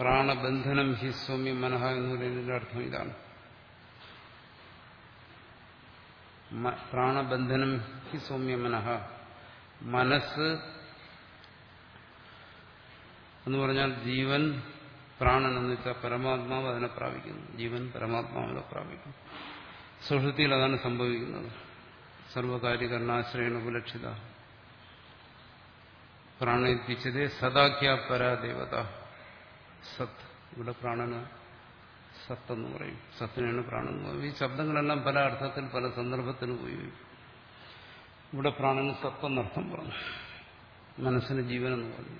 Speaker 1: പ്രാണബന്ധനം ഹി സൗമ്യ മനഃ എന്ന് പറയുന്നതിന്റെ അർത്ഥം ഇതാണ്. പ്രാണബന്ധനം ഹി സൗമ്യ മനഃ. മനസ്സ് എന്ന് പറഞ്ഞാൽ ജീവൻ പ്രാണൻ എന്ന് വെച്ചാൽ പരമാത്മാവ് അതിനെ പ്രാപിക്കുന്നു. ജീവൻ പരമാത്മാവിനെ പ്രാപിക്കുന്നു. സുഹൃത്തിയിൽ അതാണ് സംഭവിക്കുന്നത്. സർവകാര്യകരണാശ്രയണ ഉപലക്ഷിത. പ്രാണേൽപ്പിച്ചതേ സദാഖ്യാപരാദേവത. സത്ത് ഇവിടെ പ്രാണന് സത്തെന്ന് പറയും. സത്തിനാണ് പ്രാണൻ ഈ ശബ്ദങ്ങളെല്ലാം പല അർത്ഥത്തിൽ പല സന്ദർഭത്തിലും ഉപയോഗിക്കും. ഇവിടെ പ്രാണന് സത്തെന്നർത്ഥം പറഞ്ഞു. മനസ്സിന് ജീവൻ എന്ന് പറഞ്ഞു.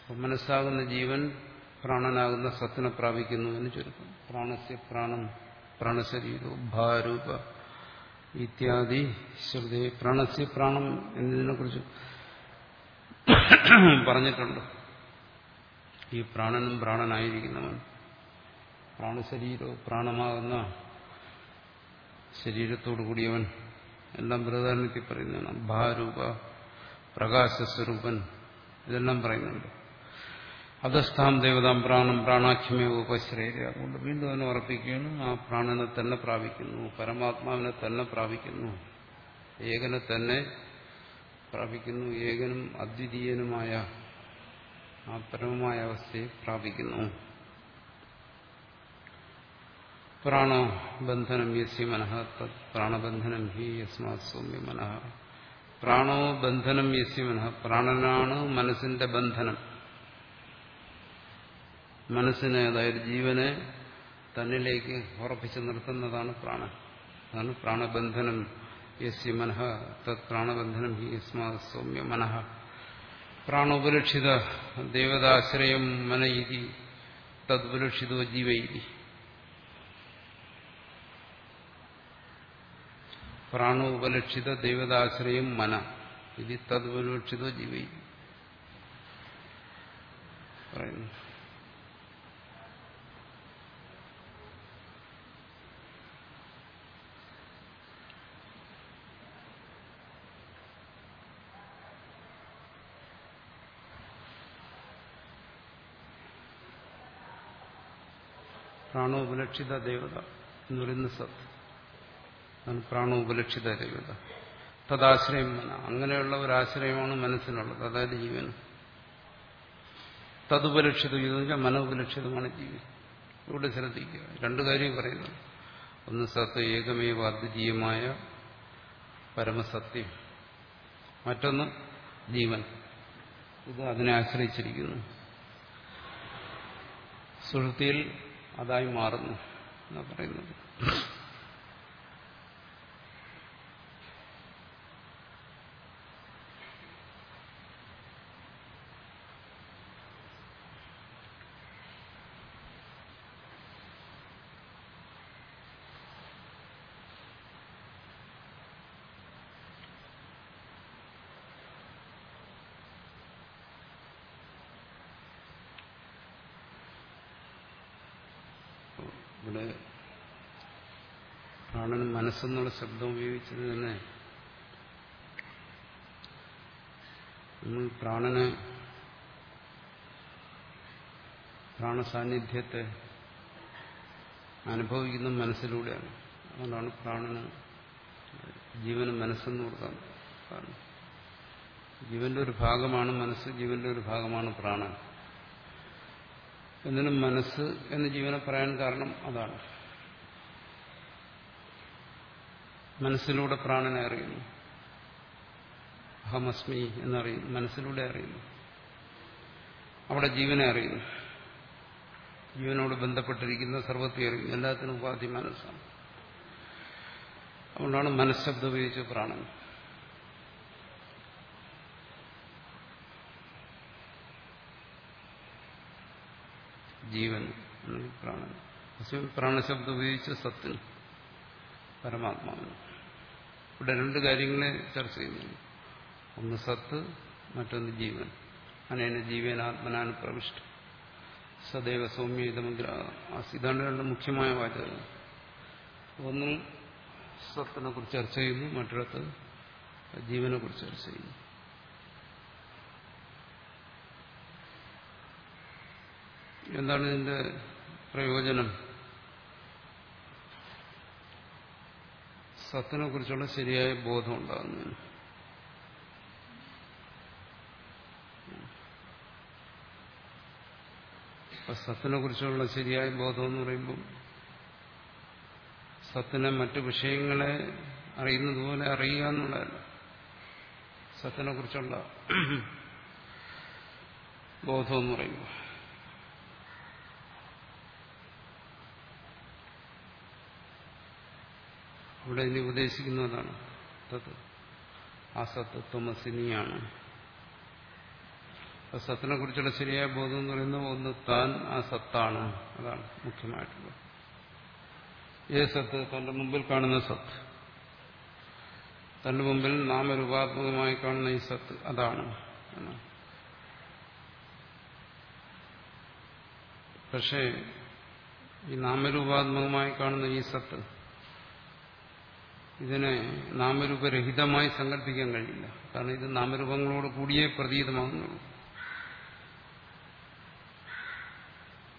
Speaker 1: അപ്പം മനസ്സാകുന്ന ജീവൻ പ്രാണനാകുന്ന സത്തിനെ പ്രാപിക്കുന്നു എന്ന് ചുരുക്കം. പ്രാണസ്യ പ്രാണം പ്രാണശരീരോ ഭാരൂപ ഇത്യാദി ശ്രുതി പ്രാണസ്യ പ്രാണം എന്നതിനെ കുറിച്ച് പറഞ്ഞിട്ടുണ്ട്. ഈ പ്രാണനും പ്രാണനായിരിക്കുന്നവൻ. പ്രാണശരീരവും പ്രാണമാകുന്ന ശരീരത്തോടു കൂടിയവൻ എല്ലാം ബൃഹദാരണത്തിൽ പറയുന്നതാണ്. ഭാരൂപ പ്രകാശസ്വരൂപൻ ഇതെല്ലാം പറയുന്നുണ്ട്. അധസ്ഥാം ദേവതാം പ്രാണം പ്രാണാഖ്യമേ ഉപശ്രേയ അതുകൊണ്ട് വീണ്ടും അവനെ ഉറപ്പിക്കുകയാണ് ആ പ്രാണനെ തന്നെ പ്രാപിക്കുന്നു പരമാത്മാവിനെ തന്നെ പ്രാപിക്കുന്നു ഏകനെ തന്നെ പ്രാപിക്കുന്നു ഏകനും അദ്വിതീയനുമായ ആ പരമമായ അവസ്ഥയെ പ്രാപിക്കുന്നു. പ്രാണോ ബന്ധനം യസ്യ മനഃ തത് പ്രാണബന്ധനം ഹി യസ്മാത് സൗമ്യ മനഃ. പ്രാണോ ബന്ധനം യസ്യ മനഃ പ്രാണനാണ് മനസ്സിന്റെ ബന്ധനം. മനസ്സിനെ അതായത് ജീവനെ തന്നിലേക്ക് ഉറപ്പിച്ചു നിർത്തുന്നതാണ് പ്രാണൻ. അതാണ് പ്രാണബന്ധനം യസ്യ മനഃ തത് പ്രാണബന്ധനം ഹി യസ്മാ സൗമ്യ മനഃ. പ്രാണോപലക്ഷിത ദേവതാശ്രയം മനയിതി തദ്പലക്ഷിതോ ജീവൈതി പ്രാണോപലക്ഷിത ദേവതാശ്രയം മന ഇത് തദ്പലക്ഷിതോ ജീവൈതി പറയുന്നു. പ്രാണോപലക്ഷിത ദേവത എന്ന് പറയുന്ന സത്ത്. അതാണ് പ്രാണോപലക്ഷിത ദേവത. തദാശ്രയം അങ്ങനെയുള്ള ഒരാശ്രയമാണ് മനസ്സിനുള്ളത്. അതായത് ജീവൻ തതുപലക്ഷിതം എന്ന് വെച്ചാൽ മനോപലക്ഷിതമാണ് ജീവൻ. ഇവിടെ ശ്രദ്ധിക്കുക. രണ്ടു കാര്യം പറയുന്നു. ഒന്ന് സത്ത് ഏകമേവ അദ്വിതീയമായ പരമസത്യം. മറ്റൊന്ന് ജീവൻ. ഇത് അതിനെ ആശ്രയിച്ചിരിക്കുന്നു. സുഹൃത്തിയിൽ അതായി മാറുന്നു എന്നാ പറയുന്നത് ഇവിടെ മനസ്സെന്നുള്ള ശബ്ദം ഉപയോഗിച്ചത് തന്നെ നമ്മൾ പ്രാണന് പ്രാണസാന്നിധ്യത്തെ അനുഭവിക്കുന്ന മനസ്സിലൂടെയാണ്. അതുകൊണ്ടാണ് പ്രാണന് ജീവന് മനസ്സെന്ന് കൊടുക്കാൻ കാരണം. ജീവന്റെ ഒരു ഭാഗമാണ് മനസ്സ് ജീവന്റെ ഒരു ഭാഗമാണ് പ്രാണൻ. എന്നിനും മനസ്സ് എന്ന് ജീവനെ പറയാൻ കാരണം അതാണ്. മനസ്സിലൂടെ പ്രാണനെ അറിയുന്നു. അഹമസ്മി എന്നറിയുന്നു. മനസ്സിലൂടെ അറിയുന്നു. അവിടെ ജീവനെ അറിയുന്നു. ജീവനോട് ബന്ധപ്പെട്ടിരിക്കുന്ന സർവത്തെ അറിയുന്നു. എല്ലാത്തിനും ഉപാധി മനസ്സാണ്. അതുകൊണ്ടാണ് മനഃശബ്ദം ഉപയോഗിച്ച് പ്രാണൻ. ജീവൻ പ്രാണൻ. പ്രാണശബ്ദം ഉപയോഗിച്ച് സത്തിന് പരമാത്മാവിന്. ഇവിടെ രണ്ട് കാര്യങ്ങളെ ചർച്ച ചെയ്യുന്നു ഒന്ന് സത്ത് മറ്റൊന്ന് ജീവൻ. അനേന ജീവനാത്മനാണ് പ്രവിഷ്ട സദൈവ സൗമ്യതമഗ്ര ഇതാണ് രണ്ട് മുഖ്യമായ വാചകം ഒന്നിൽ സത്തിനെ കുറിച്ച് ചർച്ച ചെയ്യുന്നു മറ്റിടത്ത് ജീവനെ കുറിച്ച് ചർച്ച ചെയ്യുന്നു. എന്താണ് ഇതിന്റെ പ്രയോജനം? സത്തിനെ കുറിച്ചുള്ള ശരിയായ ബോധം ഉണ്ടാകുന്നതിന് സത്തിനെ കുറിച്ചുള്ള ശരിയായ ബോധം എന്ന് പറയുമ്പോൾ സത്തിനെ മറ്റു വിഷയങ്ങളെ അറിയുന്നത് പോലെ അറിയുക എന്നുള്ളതല്ല. സത്തിനെ കുറിച്ചുള്ള ബോധം എന്ന് പറയുമ്പോൾ ഇവിടെ ഇനി ഉപദേശിക്കുന്നതാണ്. തത് ആ സത്തിനെ കുറിച്ചുള്ള ശരിയായ ബോധം എന്ന് പറയുന്നത് ഒന്ന് താൻ ആ സത്താണ് അതാണ് മുഖ്യമായിട്ടുള്ളത്. ഏ സത്ത്? തന്റെ മുമ്പിൽ കാണുന്ന സത്ത്. തന്റെ മുമ്പിൽ നാമരൂപാത്മകമായി കാണുന്ന ഈ സത്ത് അതാണ്. പക്ഷേ ഈ നാമരൂപാത്മകമായി കാണുന്ന ഈ സത്ത് ഇതിനെ നാമരൂപരഹിതമായി സങ്കല്പിക്കാൻ കഴിയില്ല. കാരണം ഇത് നാമരൂപങ്ങളോട് കൂടിയേ പ്രതീതമാകുന്നുള്ളൂ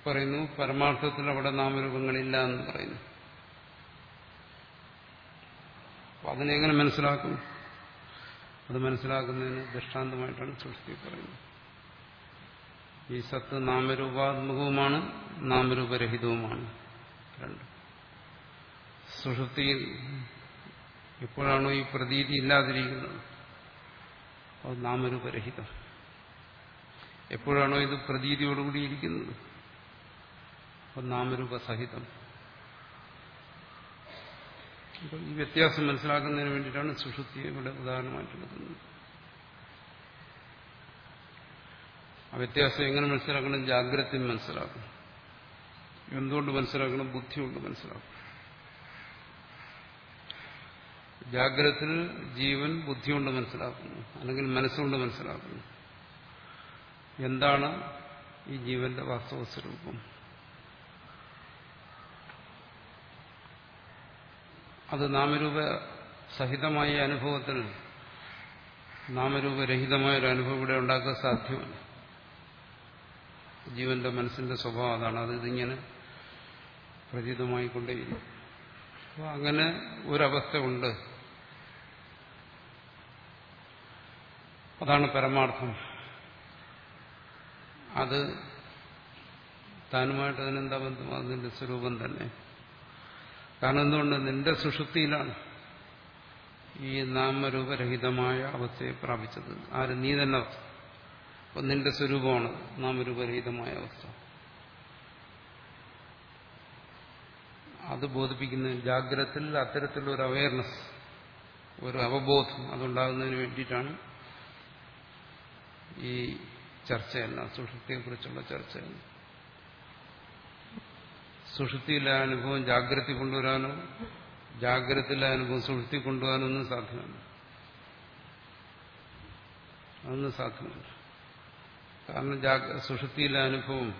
Speaker 1: പറയുന്നു പരമാർത്ഥത്തിൽ അവിടെ നാമരൂപങ്ങളില്ല എന്ന് പറയുന്നു. അതിനെങ്ങനെ മനസ്സിലാക്കും? അത് മനസ്സിലാക്കുന്നതിന് ദൃഷ്ടാന്തമായിട്ടാണ് സൃഷ്ടി പറയുന്നത്. ഈ സത്ത് നാമരൂപാത്മകവുമാണ് നാമരൂപരഹിതവുമാണ്. രണ്ട്. സുഷുപ്തിയിൽ എപ്പോഴാണോ ഈ പ്രതീതി ഇല്ലാതിരിക്കുന്നത്? അത് നാമരൂപരഹിതം എപ്പോഴാണോ ഇത് പ്രതീതിയോടുകൂടി ഇരിക്കുന്നത്? അത് നാമരൂപസഹിതം അപ്പം ഈ വ്യത്യാസം മനസ്സിലാക്കുന്നതിന് വേണ്ടിയിട്ടാണ് സുഷുതിയെ ഇവിടെ ഉദാഹരണമായിട്ടെടുക്കുന്നത് ആ വ്യത്യാസം എങ്ങനെ മനസ്സിലാക്കണം? ജാഗ്രത മനസ്സിലാക്കണം. എന്തുകൊണ്ട് മനസ്സിലാക്കണം? ബുദ്ധി കൊണ്ട് മനസ്സിലാക്കണം. ജാഗ്രതത്തിൽ ജീവൻ ബുദ്ധിയുണ്ട് മനസ്സിലാക്കുന്നു. അല്ലെങ്കിൽ മനസ്സുകൊണ്ട് മനസ്സിലാക്കുന്നു. എന്താണ് ഈ ജീവന്റെ വാസ്തവ സ്വരൂപം? അത് നാമരൂപ സഹിതമായ അനുഭവത്തിൽ നാമരൂപരഹിതമായ ഒരു അനുഭവം ഇവിടെ ഉണ്ടാക്കാൻ സാധ്യമല്ല ജീവന്റെ മനസ്സിന്റെ സ്വഭാവം അതാണ്. അത് ഇതിങ്ങനെ പ്രചിതമായിക്കൊണ്ടേയിരിക്കും അപ്പോൾ അങ്ങനെ ഒരവസ്ഥ ഉണ്ട്. അതാണ് പരമാർത്ഥം. അത് താനുമായിട്ട് അതിനെന്താ ബന്ധം? അതിന്റെ സ്വരൂപം തന്നെ. കാരണം എന്തുകൊണ്ട്? നിന്റെ സുഷുപ്തിയിലാണ് ഈ നാമരൂപരഹിതമായ അവസ്ഥയെ പ്രാപിച്ചത്. ആര്? നീ തന്നെ അപ്പൊ നിന്റെ സ്വരൂപമാണ് നാമരൂപരഹിതമായ അവസ്ഥ. അത് ബോധിപ്പിക്കുന്ന ജാഗ്രതത്തിൽ ഒരു അവയർനെസ് ഒരു അവബോധം അതുണ്ടാകുന്നതിന് വേണ്ടിയിട്ടാണ് ഈ ചർച്ചയല്ല സുഷുപ്തിയെക്കുറിച്ചുള്ള ചർച്ചയല്ല. സുഷുപ്തിയിലെ അനുഭവം ജാഗ്രത കൊണ്ടുവരാനോ ജാഗ്രതയിലെ അനുഭവം സുഷുപ്തി കൊണ്ടുവരാനൊന്നും സാധ്യമല്ല. അതൊന്നും സാധ്യമല്ല. കാരണം സുഷുപ്തിയിലെ അനുഭവം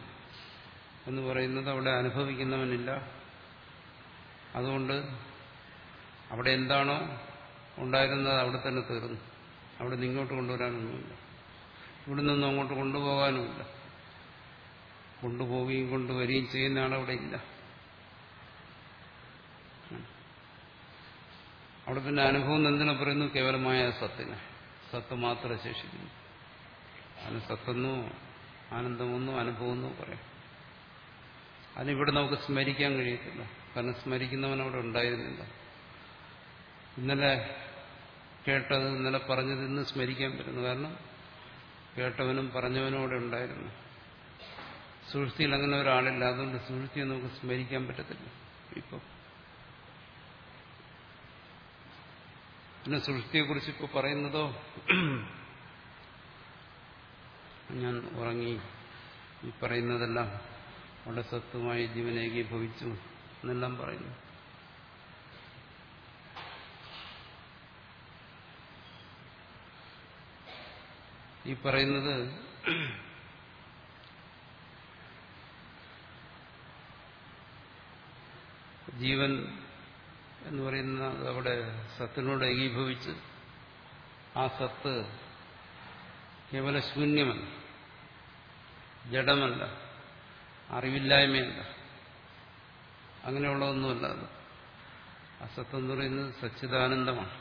Speaker 1: എന്ന് പറയുന്നത് അവിടെ അനുഭവിക്കുന്നവനില്ല. അതുകൊണ്ട് അവിടെ എന്താണോ ഉണ്ടായിരുന്നത് അവിടെ തന്നെ തീർന്നു. അവിടെ നിങ്ങോട്ട് കൊണ്ടുവരാനൊന്നുമില്ല. ഇവിടെ നിന്നും അങ്ങോട്ട് കൊണ്ടുപോകാനുമില്ല. കൊണ്ടുപോവുകയും കൊണ്ടുവരികയും ചെയ്യുന്ന ആളവിടെ ഇല്ല അവിടെ പിന്നെ അനുഭവം എന്തിനാ പറയുന്നു? കേവലമായ സത്തിന്. സത്ത് മാത്രം ശേഷിക്കുന്നു. അതിന് സത്തെന്നോ ആനന്ദമെന്നോ അനുഭവമെന്നോ പറയാം. അതിനിവിടെ നമുക്ക് സ്മരിക്കാൻ കഴിയത്തില്ല. കാരണം സ്മരിക്കുന്നവൻ അവിടെ ഉണ്ടായിരുന്നില്ല. ഇന്നലെ കേട്ടത് ഇന്നലെ പറഞ്ഞത് ഇന്ന് സ്മരിക്കാൻ പറ്റുന്നു. കാരണം കേട്ടവനും പറഞ്ഞവനും അവിടെ ഉണ്ടായിരുന്നു. സുഹൃത്തിയിൽ അങ്ങനെ ഒരാളില്ല. അതുകൊണ്ട് സുഹൃത്തിയെ നമുക്ക് സ്മരിക്കാൻ പറ്റത്തില്ല ഇപ്പം. പിന്നെ സുഹൃത്തിയെക്കുറിച്ച് ഇപ്പോൾ പറയുന്നതോ? ഞാൻ ഉറങ്ങി. ഈ പറയുന്നതെല്ലാം അവിടെ സത്വമായി ജീവനേകി ഭവിച്ചു എന്നെല്ലാം പറയുന്നു. ഈ പറയുന്നത് ജീവൻ എന്ന് പറയുന്ന അവിടെ സത്തിനോട് ഏകീഭവിച്ച് ആ സത്ത് കേവല ശൂന്യമല്ല ജഡമല്ല അറിവില്ലായ്മയല്ല. അങ്ങനെയുള്ളതൊന്നുമല്ല അത്. ആ സത്ത് എന്ന് പറയുന്നത് സച്ചിദാനന്ദമാണ്.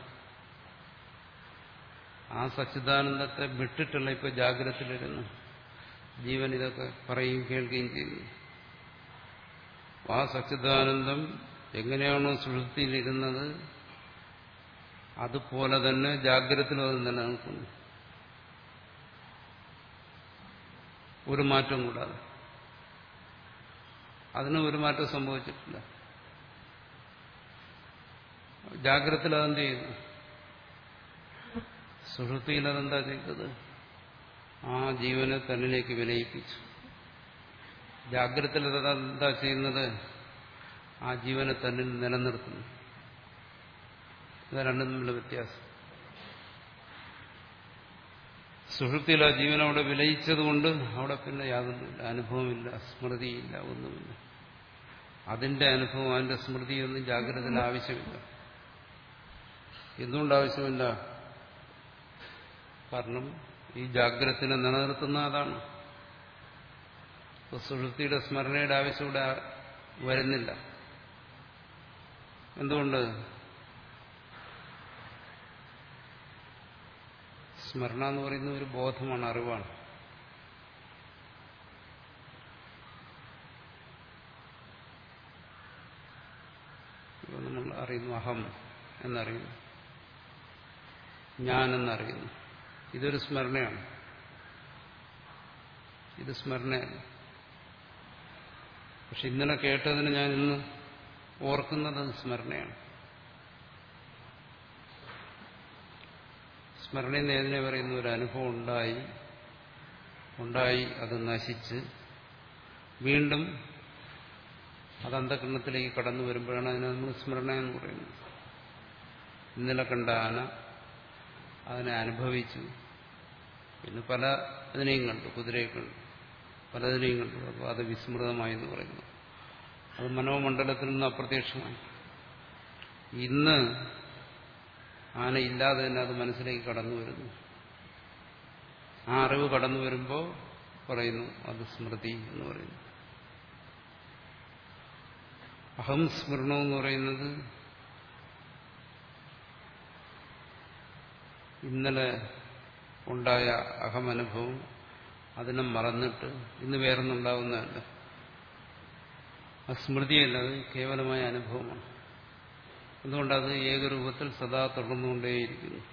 Speaker 1: ആ സച്ചിദാനന്ദത്തെ വിട്ടിട്ടുള്ള ഇപ്പൊ ജാഗ്രതത്തിലിരുന്നു ജീവൻ ഇതൊക്കെ പറയുകയും കേൾക്കുകയും ചെയ്യുന്നു. ആ സച്ചിദാനന്ദം എങ്ങനെയാണോ സുഹൃത്തിയിലിരുന്നത് അതുപോലെ തന്നെ ജാഗ്രതത്തിലും അത് നിലനിൽക്കുന്നു ഒരു മാറ്റം കൂടാതെ. അതിന് ഒരു മാറ്റം സംഭവിച്ചിട്ടില്ല. ജാഗ്രതത്തിൽ അതെന്ത് ചെയ്യുന്നു? സുഷുപ്തിയിൽ അതെന്താ ചെയ്തത്? ആ ജീവനെ തന്നിലേക്ക് വിലയിപ്പിച്ചു ജാഗ്രതയിൽ അതെന്താ ചെയ്യുന്നത്? ആ ജീവനെ തന്നിൽ നിലനിർത്തുന്നു. ഇത് രണ്ടും തമ്മിലുള്ള വ്യത്യാസം. സുഹൃത്തിയിൽ ആ ജീവൻ അവിടെ വിലയിച്ചതുകൊണ്ട് അവിടെ പിന്നെ യാതൊന്നുമില്ല അനുഭവമില്ല സ്മൃതിയില്ല ഒന്നുമില്ല. അതിന്റെ അനുഭവം അതിന്റെ സ്മൃതിയൊന്നും ജാഗ്രതയിൽ ആവശ്യമില്ല. എന്തുകൊണ്ട് ആവശ്യമില്ല? കാരണം ഈ ജാഗ്രതനെ നിലനിർത്തുന്ന അതാണ്. സുഹൃത്തിയുടെ സ്മരണയുടെ ആവശ്യം ഇവിടെ വരുന്നില്ല. എന്തുകൊണ്ട്? സ്മരണ എന്ന് പറയുന്ന ഒരു ബോധമാണ് അറിവാണ്. നമ്മൾ അറിയുന്നു അഹം എന്നറിയുന്നു. ഞാൻ എന്നറിയുന്നു. ഇതൊരു സ്മരണയാണ്. ഇത് സ്മരണയാണ്. പക്ഷെ ഇന്നലെ കേട്ടതിന് ഞാൻ ഇന്ന് ഓർക്കുന്നത് സ്മരണയാണ്. സ്മരണയിൽ ഏതിനെ പറയുന്ന ഒരു അനുഭവം ഉണ്ടായി. ഉണ്ടായി അത് നശിച്ച്. വീണ്ടും അത് അന്ധകരണത്തിലേക്ക് കടന്നു വരുമ്പോഴാണ് അതിനെ നമ്മൾ സ്മരണ എന്ന് പറയുന്നത്. ഇന്നലെ കണ്ട ആന അതിനെ അനുഭവിച്ചു. പിന്നെ പല അതിനെയും കണ്ടു കുതിരയെ കണ്ടു. പലതിനെയും കണ്ടു. അപ്പോൾ അത് വിസ്മൃതമായി എന്ന് പറയുന്നു. അത് മനോമണ്ഡലത്തിൽ നിന്ന് അപ്രത്യക്ഷമായി. ഇന്ന് ആന ഇല്ലാതെ തന്നെ അത് മനസ്സിലേക്ക് കടന്നു വരുന്നു. ആ അറിവ് കടന്നു വരുമ്പോൾ പറയുന്നു അത് സ്മൃതി എന്ന് പറയുന്നു. അഹം എന്ന് പറയുന്നത് ഇന്നലെ ഉണ്ടായ അഹമനുഭവം അതിനെ മറന്നിട്ട് ഇന്ന് വേറൊന്നുണ്ടാവുന്നതല്ല. സ്മൃതിയല്ല അത് കേവലമായ അനുഭവമാണ്. അതുകൊണ്ടത് ഏകരൂപത്തിൽ സദാ തുടർന്നുകൊണ്ടേയിരിക്കുന്നു.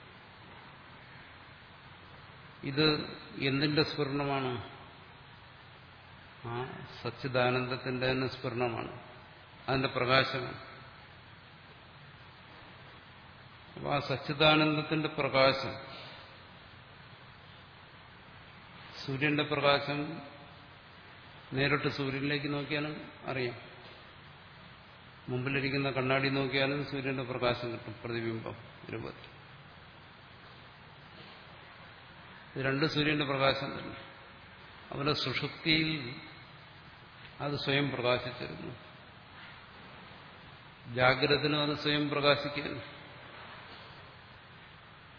Speaker 1: ഇത് എന്തിന്റെ സ്ഫുരണമാണ്? ആ സച്ചിദാനന്ദത്തിന്റെ തന്നെ സ്ഫുരണമാണ്. അതിന്റെ പ്രകാശമാണ്. അപ്പൊ ആ സച്ചിദാനന്ദത്തിന്റെ പ്രകാശം സൂര്യന്റെ പ്രകാശം നേരിട്ട് സൂര്യനിലേക്ക് നോക്കിയാലും അറിയാം. മുമ്പിലിരിക്കുന്ന കണ്ണാടി നോക്കിയാലും സൂര്യന്റെ പ്രകാശം കിട്ടും പ്രതിബിംബം രൂപത്തിൽ. രണ്ട് സൂര്യന്റെ പ്രകാശം തന്നെ. അവരുടെ സുഷുപ്തിയിൽ അത് സ്വയം പ്രകാശിച്ചിരുന്നു. ജാഗ്രതത്തിനും അത് സ്വയം പ്രകാശിക്കുന്നു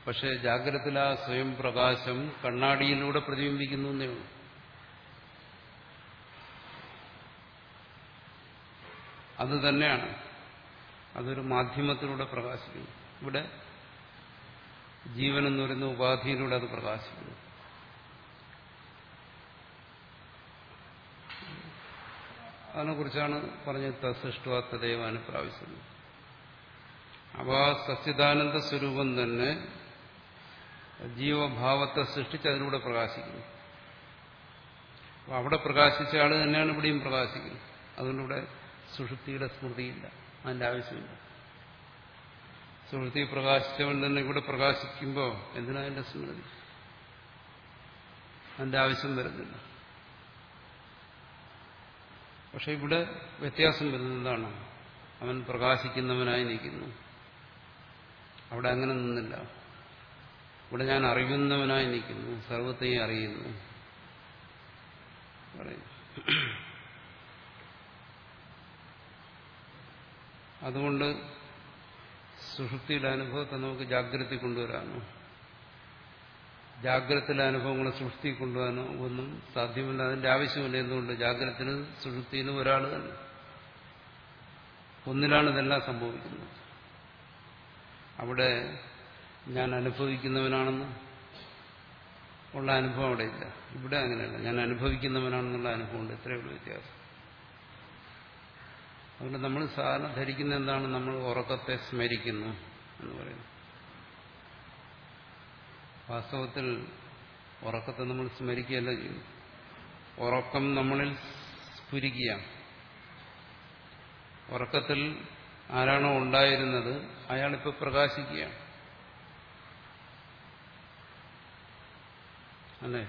Speaker 1: പക്ഷെ ജാഗ്രതത്തിൽ ആ സ്വയം പ്രകാശം കണ്ണാടിയിലൂടെ പ്രതിബിംബിക്കുന്നു എന്നേ ഉള്ളൂ. അത് തന്നെയാണ്. അതൊരു മാധ്യമത്തിലൂടെ പ്രകാശിക്കുന്നു. ഇവിടെ ജീവൻ എന്ന് പറയുന്ന ഉപാധിയിലൂടെ അത് പ്രകാശിക്കുന്നു. അതിനെക്കുറിച്ചാണ് പറഞ്ഞത് തസൃഷ്ടുവ തദൈവ പ്രാവശ്യം അപ്പോൾ ആ സച്ചിദാനന്ദ സ്വരൂപം തന്നെ ജീവഭാവത്തെ സൃഷ്ടിച്ച് അതിലൂടെ പ്രകാശിക്കുന്നു. അവിടെ പ്രകാശിച്ച ആൾ തന്നെയാണ് ഇവിടെയും പ്രകാശിക്കുന്നത്. അതുകൊണ്ടിവിടെ സുഷുപ്തിയുടെ സ്മൃതിയില്ല. അതിന്റെ ആവശ്യമില്ല. സുഹൃത്തി പ്രകാശിച്ചവൻ തന്നെ ഇവിടെ പ്രകാശിക്കുമ്പോൾ എന്തിനാ എന്റെ സ്മൃതി? അതിന്റെ ആവശ്യം വരുന്നില്ല. പക്ഷെ ഇവിടെ വ്യത്യാസം വരുന്നത് എന്താണ് അവൻ പ്രകാശിക്കുന്നവനായി നിൽക്കുന്നു. അവിടെ അങ്ങനെ നിന്നില്ല. ഇവിടെ ഞാൻ അറിയുന്നവനായി നിൽക്കുന്നു. സർവത്തെയും അറിയുന്നു. അതുകൊണ്ട് സുഷുപ്തിയുടെ അനുഭവത്തെ നമുക്ക് ജാഗ്രത കൊണ്ടുവരാനോ ജാഗ്രതയിലെ അനുഭവങ്ങളെ സുഷുപ്തി കൊണ്ടുവരാനോ ഒന്നും സാധ്യമല്ല. അതിന്റെ ആവശ്യമില്ല? എന്തുകൊണ്ട്? ജാഗ്രതത്തിനും സുഷുപ്തിയിലും ഒരാൾ തന്നെ. ഒന്നിലാണ് ഇതെല്ലാം സംഭവിക്കുന്നത്. അവിടെ ഞാൻ അനുഭവിക്കുന്നവനാണെന്ന്. ഉള്ള അനുഭവം അവിടെ ഇല്ല. ഇവിടെ അങ്ങനെയല്ല. ഞാൻ അനുഭവിക്കുന്നവനാണെന്നുള്ള അനുഭവമുണ്ട്. ഉള്ളൂ വ്യത്യാസം. അതുകൊണ്ട് നമ്മൾ സാധാരണ ധരിക്കുന്ന എന്താണ്? നമ്മൾ ഉറക്കത്തെ സ്മരിക്കുന്നു എന്ന് പറയുന്നു വാസ്തവത്തിൽ ഉറക്കത്തെ നമ്മൾ സ്മരിക്കുകയല്ല ചെയ്യുന്നു ഉറക്കം നമ്മളിൽ സ്ഫുരിക്കുക ഉറക്കത്തിൽ ആരാണോ ഉണ്ടായിരുന്നത് അയാളിപ്പോൾ പ്രകാശിക്കുകയാണ്. അല്ലേ?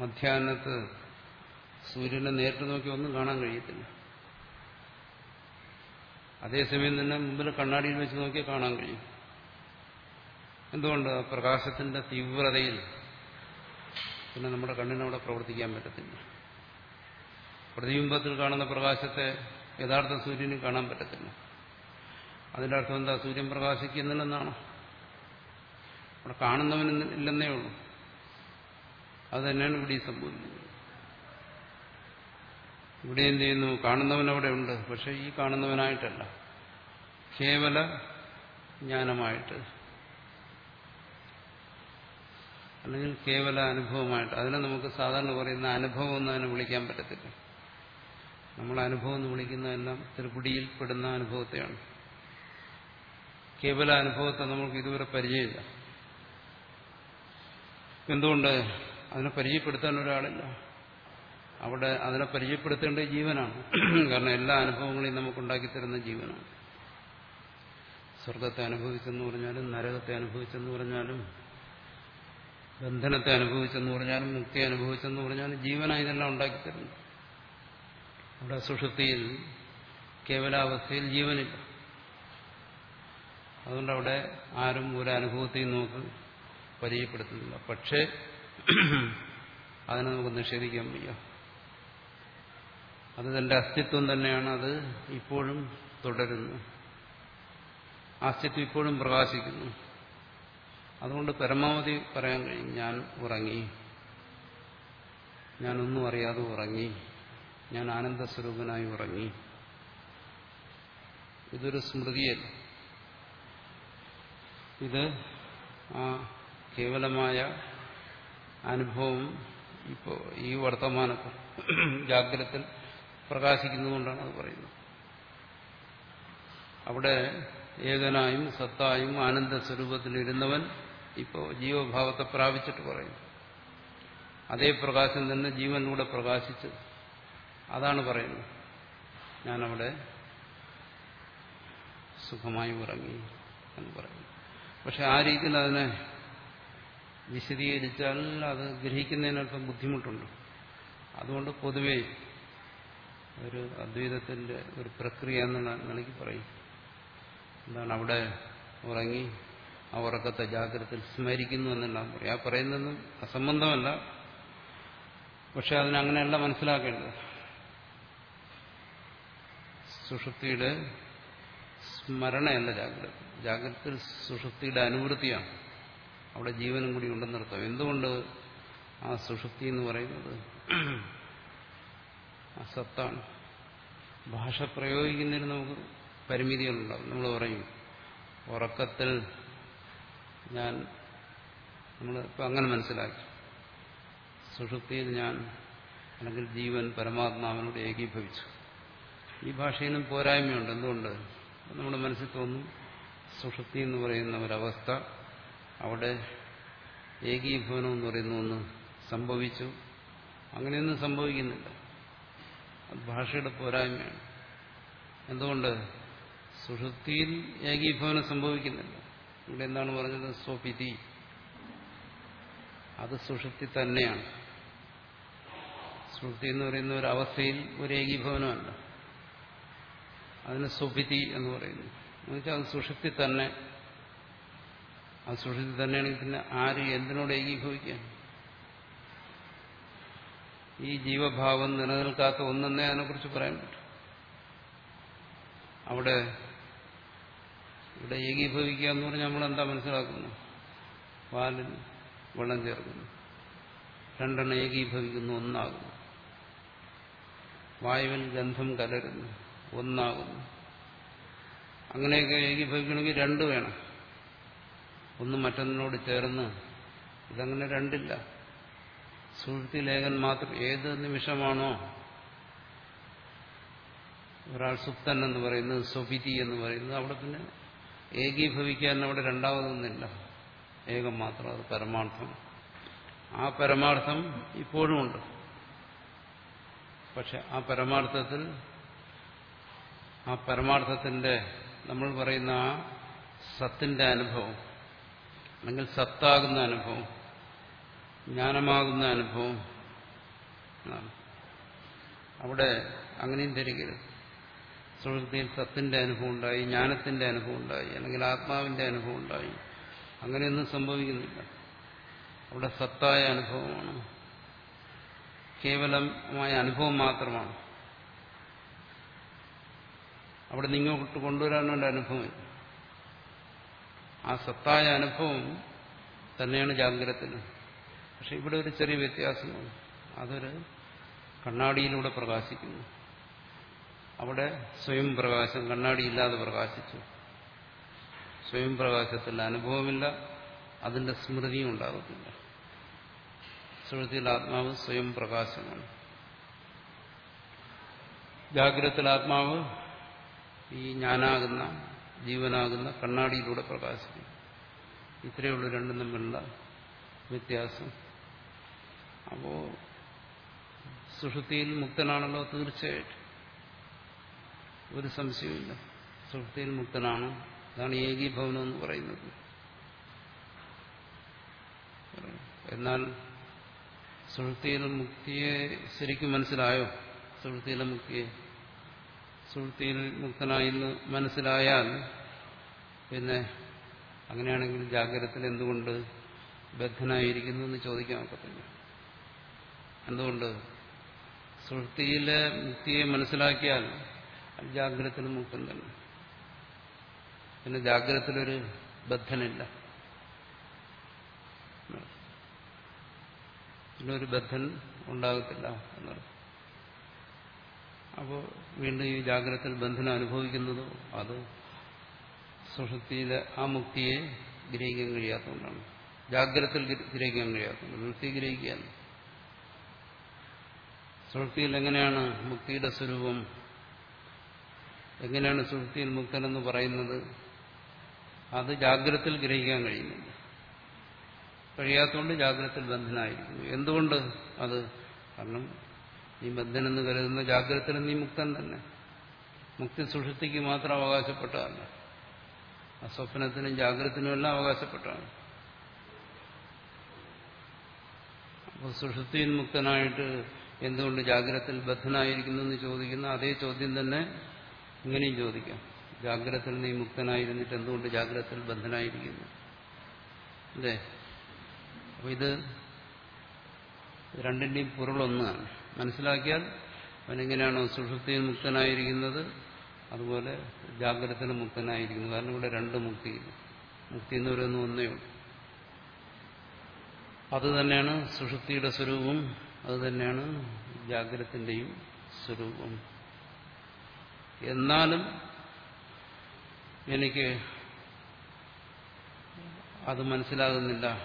Speaker 1: മധ്യാഹ്നത്ത് സൂര്യനെ നേരിട്ട് നോക്കി ഒന്നും കാണാൻ കഴിയത്തില്ല. അതേസമയം തന്നെ മുമ്പിൽ കണ്ണാടിയിൽ വെച്ച് നോക്കിയാൽ കാണാൻ കഴിയും. എന്തുകൊണ്ട്? പ്രകാശത്തിന്റെ തീവ്രതയിൽ പിന്നെ നമ്മുടെ കണ്ണിനവിടെ പ്രവർത്തിക്കാൻ പറ്റത്തില്ല. പ്രതിബിംബത്തിൽ കാണുന്ന പ്രകാശത്തെ യഥാർത്ഥ സൂര്യന് കാണാൻ പറ്റത്തില്ല. അതിന്റെ അർത്ഥം എന്താ? സൂര്യൻ പ്രകാശിക്കുന്നില്ലെന്നാണോ? അവിടെ കാണുന്നവൻ ഇല്ലെന്നേ ഉള്ളൂ. അത് തന്നെയാണ് ഇവിടെ സംഭവിക്കുന്നത് ഇവിടെ എന്ത് ചെയ്യുന്നു? കാണുന്നവൻ അവിടെ ഉണ്ട്. പക്ഷെ ഈ കാണുന്നവനായിട്ടല്ല. കേവല ജ്ഞാനമായിട്ട്. അല്ലെങ്കിൽ കേവല അനുഭവമായിട്ട്. അതിനെ നമുക്ക് സാധാരണ പറയുന്ന അനുഭവം എന്ന് അതിനെ വിളിക്കാൻ പറ്റത്തില്ല. നമ്മൾ അനുഭവം എന്ന് വിളിക്കുന്നതെല്ലാം ത്രിപുടിയിൽ പെടുന്ന അനുഭവത്തെയാണ്. കേവല അനുഭവത്തെ നമുക്ക് ഇതുവരെ പരിചയമില്ല. എന്തുകൊണ്ട് അതിനെ പരിചയപ്പെടുത്താൻ ഒരാളില്ല? അവിടെ അതിനെ പരിചയപ്പെടുത്തേണ്ട ജീവനാണ്. കാരണം എല്ലാ അനുഭവങ്ങളെയും നമുക്കുണ്ടാക്കി തരുന്ന ജീവനാണ്. സ്വർഗത്തെ അനുഭവിച്ചെന്ന് പറഞ്ഞാലും നരകത്തെ അനുഭവിച്ചെന്ന് പറഞ്ഞാലും ബന്ധനത്തെ അനുഭവിച്ചെന്ന് പറഞ്ഞാലും മുക്തി അനുഭവിച്ചെന്ന് പറഞ്ഞാലും ജീവനായി ഇതെല്ലാം ഉണ്ടാക്കി ഉണ്ടാക്കിത്തരുന്നു അവിടെ സുഷുപ്തിയിൽ കേവലാവസ്ഥയിൽ ജീവനില്ല. അതുകൊണ്ട് അവിടെ ആരും ഒരു അനുഭവത്തെയും നമുക്ക് പരിചയപ്പെടുത്തുന്നില്ല പക്ഷേ അതിനെ നമുക്ക് നിഷേധിക്കാൻ വയ്യ. അത് തന്റെ അസ്തിത്വം തന്നെയാണ് അത് ഇപ്പോഴും തുടരുന്നു. അസ്തിത്വം ഇപ്പോഴും പ്രകാശിക്കുന്നു. അതുകൊണ്ട് പരമാവധി പറയാൻ കഴിയും ഞാൻ ഉറങ്ങി. ഞാനൊന്നും അറിയാതെ ഉറങ്ങി. ഞാൻ ആനന്ദ സ്വരൂപനായി ഉറങ്ങി. ഇതൊരു സ്മൃതിയല്ല. ഇത് ആ കേവലമായ അനുഭവം ഇപ്പോൾ ഈ വർത്തമാനത്തിൽ ജാഗ്രത്തിൽ പ്രകാശിക്കുന്നതുകൊണ്ടാണ് അത് പറയുന്നത്. അവിടെ ഏകനായും സത്തായും ആനന്ദ സ്വരൂപത്തിലിരുന്നവൻ ഇപ്പോൾ ജീവഭാവത്തെ പ്രാപിച്ചിട്ട് പറയുന്നു. അതേ പ്രകാശം തന്നെ ജീവനിലൂടെ പ്രകാശിച്ച് അതാണ് പറയുന്നത്. ഞാനവിടെ സുഖമായി ഉറങ്ങി എന്ന് പറയുന്നു. പക്ഷെ ആ രീതിയിൽ അതിനെ വിശദീകരിച്ചാൽ അത് ഗ്രഹിക്കുന്നതിനൊപ്പം ബുദ്ധിമുട്ടുണ്ട്. അതുകൊണ്ട് പൊതുവെ ഒരു അദ്വൈതത്തിന്റെ ഒരു പ്രക്രിയ എന്നുള്ള നിലയ്ക്ക് പറയും. എന്താണ് അവിടെ ഉറങ്ങി ആ ഉറക്കത്തെ ജാഗ്രതയിൽ സ്മരിക്കുന്നു എന്നെല്ലാം പറയും. ആ പറയുന്നതൊന്നും അസംബന്ധമല്ല. പക്ഷെ അതിനങ്ങനെയല്ല മനസ്സിലാക്കേണ്ടത്. സുഷുപ്തിയുടെ സ്മരണയല്ല ജാഗ്രത. ജാഗ്രതയിൽ സുഷുപ്തിയുടെ അനുവൃത്തിയാണ്. അവിടെ ജീവനും കൂടി ഉണ്ടെന്നർത്ഥം എന്തുകൊണ്ട് ആ സുഷുപ്തി എന്ന് പറയുന്നത്? അസത്താണ് സത്താണ്. ഭാഷ പ്രയോഗിക്കുന്നതിന് നമുക്ക് പരിമിതികളുണ്ടാവും. നമ്മൾ പറയും ഉറക്കത്തിൽ ഞാൻ നമ്മൾ ഇപ്പം അങ്ങനെ മനസ്സിലാക്കി. സുഷുപ്തിയിൽ ഞാൻ അല്ലെങ്കിൽ ജീവൻ പരമാത്മാവിനോട് ഏകീഭവിച്ചു. ഈ ഭാഷയിലും പോരായ്മയുണ്ട്. എന്തുകൊണ്ട്? നമ്മുടെ മനസ്സിൽ തോന്നും. സുഷുപ്തി എന്ന് പറയുന്ന ഒരവസ്ഥ അവിടെ ഏകീഭവനം എന്ന് പറയുന്ന ഒന്ന് സംഭവിച്ചു. അങ്ങനെയൊന്നും സംഭവിക്കുന്നില്ല. അത് ഭാഷയുടെ പോരായ്മയാണ്. എന്തുകൊണ്ട്? സുഷുപ്തിയിൽ ഏകീഭവനം സംഭവിക്കുന്നില്ല. ഇവിടെ എന്താണ് പറഞ്ഞത്? സ്വപിതി അത് സുഷുപ്തി തന്നെയാണ്. സുഷുപ്തി എന്ന് പറയുന്ന ഒരു അവസ്ഥയിൽ ഒരു ഏകീഭവനമല്ല. അതിന് സ്വപിതി എന്ന് പറയുന്നു. എന്നുവെച്ചാൽ അത് സുഷുപ്തി തന്നെ. അത് സുഷുതി തന്നെയാണെങ്കിൽ പിന്നെ ആര് എന്തിനോട് ഏകീഭവിക്കാൻ ഈ ജീവഭാവം നിലനിൽക്കാത്ത ഒന്നെന്നേ അതിനെക്കുറിച്ച് പറയാൻ പറ്റും. അവിടെ ഇവിടെ ഏകീഭവിക്കുക എന്ന് പറഞ്ഞാൽ നമ്മൾ എന്താ മനസ്സിലാക്കുന്നു? പാലിൽ വെള്ളം ചേർക്കുന്നു. രണ്ടെണ്ണം ഏകീഭവിക്കുന്നു ഒന്നാകുന്നു. വായുവിൽ ഗന്ധം കലരുന്നു ഒന്നാകുന്നു. അങ്ങനെയൊക്കെ ഏകീഭവിക്കണമെങ്കിൽ രണ്ട് വേണം. ഒന്ന് മറ്റൊന്നിനോട് ചേർന്ന് ഇതങ്ങനെ രണ്ടില്ല. സുഹൃത്തി ലേഖൻ മാത്രം ഏത് നിമിഷമാണോ ഒരാൾ സുപ്തൻ എന്ന് പറയുന്നത് സ്വപിതി എന്ന് പറയുന്നത് അവിടെ പിന്നെ ഏകീഭവിക്കാൻ അവിടെ രണ്ടാമതൊന്നില്ല. ഏകം മാത്രം അത് പരമാർത്ഥം. ആ പരമാർത്ഥം ഇപ്പോഴും ഉണ്ട്. പക്ഷെ ആ പരമാർത്ഥത്തിൽ ആ പരമാർത്ഥത്തിന്റെ നമ്മൾ പറയുന്ന ആ സത്തിന്റെ അനുഭവം അല്ലെങ്കിൽ സത്താകുന്ന അനുഭവം ജ്ഞാനമാകുന്ന അനുഭവം. അവിടെ അങ്ങനെയും ധരിക്കരുത്. സുഹൃത്തിയിൽ സത്തിന്റെ അനുഭവം ഉണ്ടായി ജ്ഞാനത്തിന്റെ അനുഭവം ഉണ്ടായി അല്ലെങ്കിൽ ആത്മാവിന്റെ അനുഭവം ഉണ്ടായി. അങ്ങനെയൊന്നും സംഭവിക്കുന്നില്ല. അവിടെ സത്തായ അനുഭവമാണ്. കേവലമായ അനുഭവം മാത്രമാണ്. അവിടെ നിങ്ങോട്ട് കൊണ്ടുവരാനുള്ള അനുഭവം ആ സത്തായ അനുഭവം തന്നെയാണ് ജാഗ്രതത്തിന് പക്ഷെ ഇവിടെ ഒരു ചെറിയ വ്യത്യാസമാണ് അതൊരു കണ്ണാടിയിലൂടെ പ്രകാശിക്കുന്നു. അവിടെ സ്വയം പ്രകാശം കണ്ണാടിയില്ലാതെ പ്രകാശിച്ചു. സ്വയം പ്രകാശത്തിൽ അനുഭവമില്ല അതിന്റെ സ്മൃതിയും ഉണ്ടാകത്തില്ല. സ്മൃതിയിൽ ആത്മാവ് സ്വയം പ്രകാശമാണ്. ജാഗ്രതത്തിൽ ആത്മാവ് ഈ ഞാനാകുന്ന ജീവനാകുന്ന കണ്ണാടിയിലൂടെ പ്രകാശിക്കും ഇത്രയുള്ളൂ രണ്ടും തമ്മിലുള്ള വ്യത്യാസം. അപ്പോ സുഷുതിയിൽ മുക്തനാണല്ലോ തീർച്ചയായിട്ടും. ഒരു സംശയമില്ല സുഷുതിയിൽ മുക്തനാണ്. അതാണ് ഏകീഭവനം എന്ന് പറയുന്നത്. എന്നാൽ സുഹൃത്തിയിലെ മുക്തിയെ ശരിക്കും മനസ്സിലായോ? സുഹൃത്തിയിലെ മുക്തിയെ? സുഹൃത്തിയിൽ മുക്തനായിന്ന് മനസ്സിലായാൽ പിന്നെ അങ്ങനെയാണെങ്കിൽ ജാഗ്രതത്തിൽ എന്തുകൊണ്ട് ബദ്ധനായിരിക്കുന്നു എന്ന് ചോദിക്കാൻ ഒക്കത്തില്ല. എന്തുകൊണ്ട്? സുഹൃത്തിയിലെ മുക്തിയെ മനസ്സിലാക്കിയാൽ ജാഗ്രതത്തിൽ മുക്തൻ തന്നെ. പിന്നെ ജാഗ്രതത്തിലൊരു ബദ്ധനില്ല. പിന്നെ ഒരു ബദ്ധൻ ഉണ്ടാകത്തില്ല എന്നർത്ഥം. അപ്പോൾ വീണ്ടും ഈ ജാഗ്രതത്തിൽ ബന്ധനം അനുഭവിക്കുന്നതോ അത് സുഷുപ്തിയിലെ ആ മുക്തിയെ ഗ്രഹിക്കാൻ കഴിയാത്തതുകൊണ്ടാണ്. ജാഗ്രതത്തിൽ ഗ്രഹിക്കാൻ കഴിയാത്തതുകൊണ്ട്. മുക്തി ഗ്രഹിക്കാൻ സുഷുപ്തിയിൽ എങ്ങനെയാണ് മുക്തിയുടെ സ്വരൂപം? എങ്ങനെയാണ് സുഷുപ്തിയിൽ മുക്തനെന്ന് പറയുന്നത്? അത് ജാഗ്രതത്തിൽ ഗ്രഹിക്കാൻ കഴിയുന്നില്ല. കഴിയാത്തതുകൊണ്ട് ജാഗ്രതത്തിൽ ബന്ധനായിരിക്കുന്നു. എന്തുകൊണ്ട് അത്? കാരണം ഈ ബന്ധനെന്ന് കരുതുന്ന ജാഗ്രതയിൽ നീ മുക്തൻ തന്നെ. മുക്തി സുഷുപ്തിക്ക് മാത്രം അവകാശപ്പെട്ടതല്ല. അസ്വപ്നത്തിനും സ്വപ്നത്തിനും ജാഗ്രതത്തിനും എല്ലാം അവകാശപ്പെട്ടാണ് അപ്പോൾ സുഷുപ്തിയിൽ മുക്തനായിട്ട് എന്തുകൊണ്ട് ജാഗ്രതത്തിൽ ബദ്ധനായിരിക്കുന്നു എന്ന് ചോദിക്കുന്ന അതേ ചോദ്യം തന്നെ ഇങ്ങനെയും ചോദിക്കാം. ജാഗ്രതത്തിൽ നീ മുക്തനായിരുന്നിട്ട് എന്തുകൊണ്ട് ജാഗ്രതത്തിൽ ബന്ധനായിരിക്കുന്നു അല്ലേ? അപ്പോൾ ഇത് രണ്ടിന്റെയും പൊരുളൊന്നാണ് മനസ്സിലാക്കിയാൽ അവനെങ്ങനെയാണോ സുഷുപ്തിയിൽ മുക്തനായിരിക്കുന്നത്? അതുപോലെ ജാഗ്രതത്തിന് മുക്തനായിരിക്കുന്നു. കാരണം ഇവിടെ രണ്ട് മുക്തി മുക്തി എന്ന് പറയുന്ന ഒന്നേ ഉള്ളൂ. അത് തന്നെയാണ് സുഷുപ്തിയുടെ സ്വരൂപം. അത് തന്നെയാണ് ജാഗ്രതത്തിന്റെയും സ്വരൂപം. എന്നാലും എനിക്ക് അത് മനസ്സിലാകുന്നില്ല.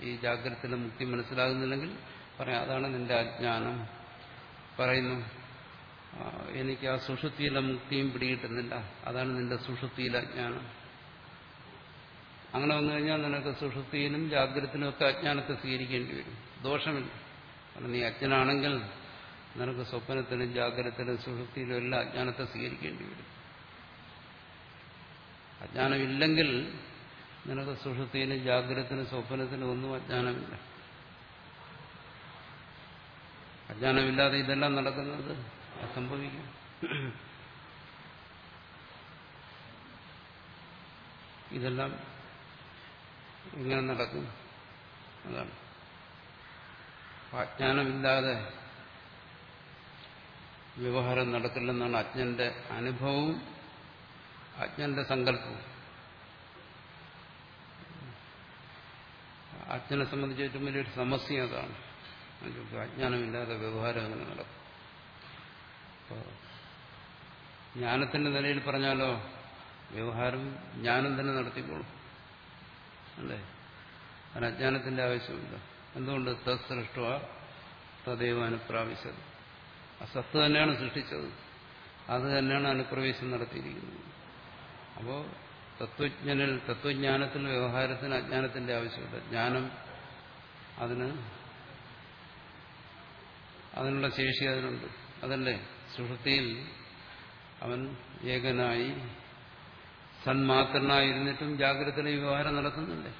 Speaker 1: ഈ ജാഗ്രതത്തിലെ മുക്തി മനസ്സിലാകുന്നില്ലെങ്കിൽ പറയാം അതാണ് നിന്റെ അജ്ഞാനം. പറയുന്നു എനിക്ക് ആ സുഷുത്തിയിലെ മുക്തിയും പിടികിട്ടുന്നില്ല. അതാണ് നിന്റെ സുഷുപ്തിയിലെ അജ്ഞാനം അങ്ങനെ വന്നു കഴിഞ്ഞാൽ നിനക്ക് സുഷുത്തിയിലും ജാഗ്രതത്തിനും ഒക്കെ അജ്ഞാനത്തെ സ്വീകരിക്കേണ്ടി വരും. ദോഷമില്ല. കാരണം നീ അജ്ഞനാണെങ്കിൽ നിനക്ക് സ്വപ്നത്തിലും ജാഗ്രതത്തിലും സുഷുത്തിയിലും എല്ലാം അജ്ഞാനത്തെ സ്വീകരിക്കേണ്ടി വരും. അജ്ഞാനമില്ലെങ്കിൽ നിനക്ക് സുഷുപ്തിയിലും ജാഗ്രതത്തിനും സ്വപ്നത്തിനും ഒന്നും അജ്ഞാനമില്ല. അജ്ഞാനമില്ലാതെ ഇതെല്ലാം നടക്കുന്നത് സംഭവിക്കും ഇതെല്ലാം ഇങ്ങനെ നടക്കും. അതാണ്. അജ്ഞാനമില്ലാതെ വ്യവഹാരം നടക്കില്ലെന്നാണ് അജ്ഞന്റെ അനുഭവവും അജ്ഞന്റെ സങ്കല്പവും. അജ്ഞനെ സംബന്ധിച്ച് ഏറ്റവും വലിയൊരു സമസ്യ അതാണ്. അജ്ഞാനമില്ലാതെ വ്യവഹാരം അങ്ങനെ നടക്കും ജ്ഞാനത്തിന്റെ നിലയിൽ പറഞ്ഞാലോ വ്യവഹാരം ജ്ഞാനം തന്നെ നടത്തിക്കോളും. അല്ലേ? അതിന് അജ്ഞാനത്തിന്റെ ആവശ്യമില്ല. എന്തുകൊണ്ട്? തത്സൃഷ്ട തദൈവ അനുപ്രാവശ്യത് ആ സത്ത് തന്നെയാണ് സൃഷ്ടിച്ചത്. അത് തന്നെയാണ് അനുപ്രവേശം നടത്തിയിരിക്കുന്നത്. അപ്പോൾ തത്വജ്ഞനിൽ തത്വജ്ഞാനത്തിൽ വ്യവഹാരത്തിന് അജ്ഞാനത്തിന്റെ ആവശ്യമില്ല. ജ്ഞാനം അതിന് അതിനുള്ള ശേഷി അതിനുണ്ട്. അതല്ലേ? സുഹൃത്തിയിൽ അവൻ ഏകനായി സന്മാത്രനായിരുന്നിട്ടും ജാഗ്രതയുടെ വ്യവഹാരം നടത്തുന്നില്ലേ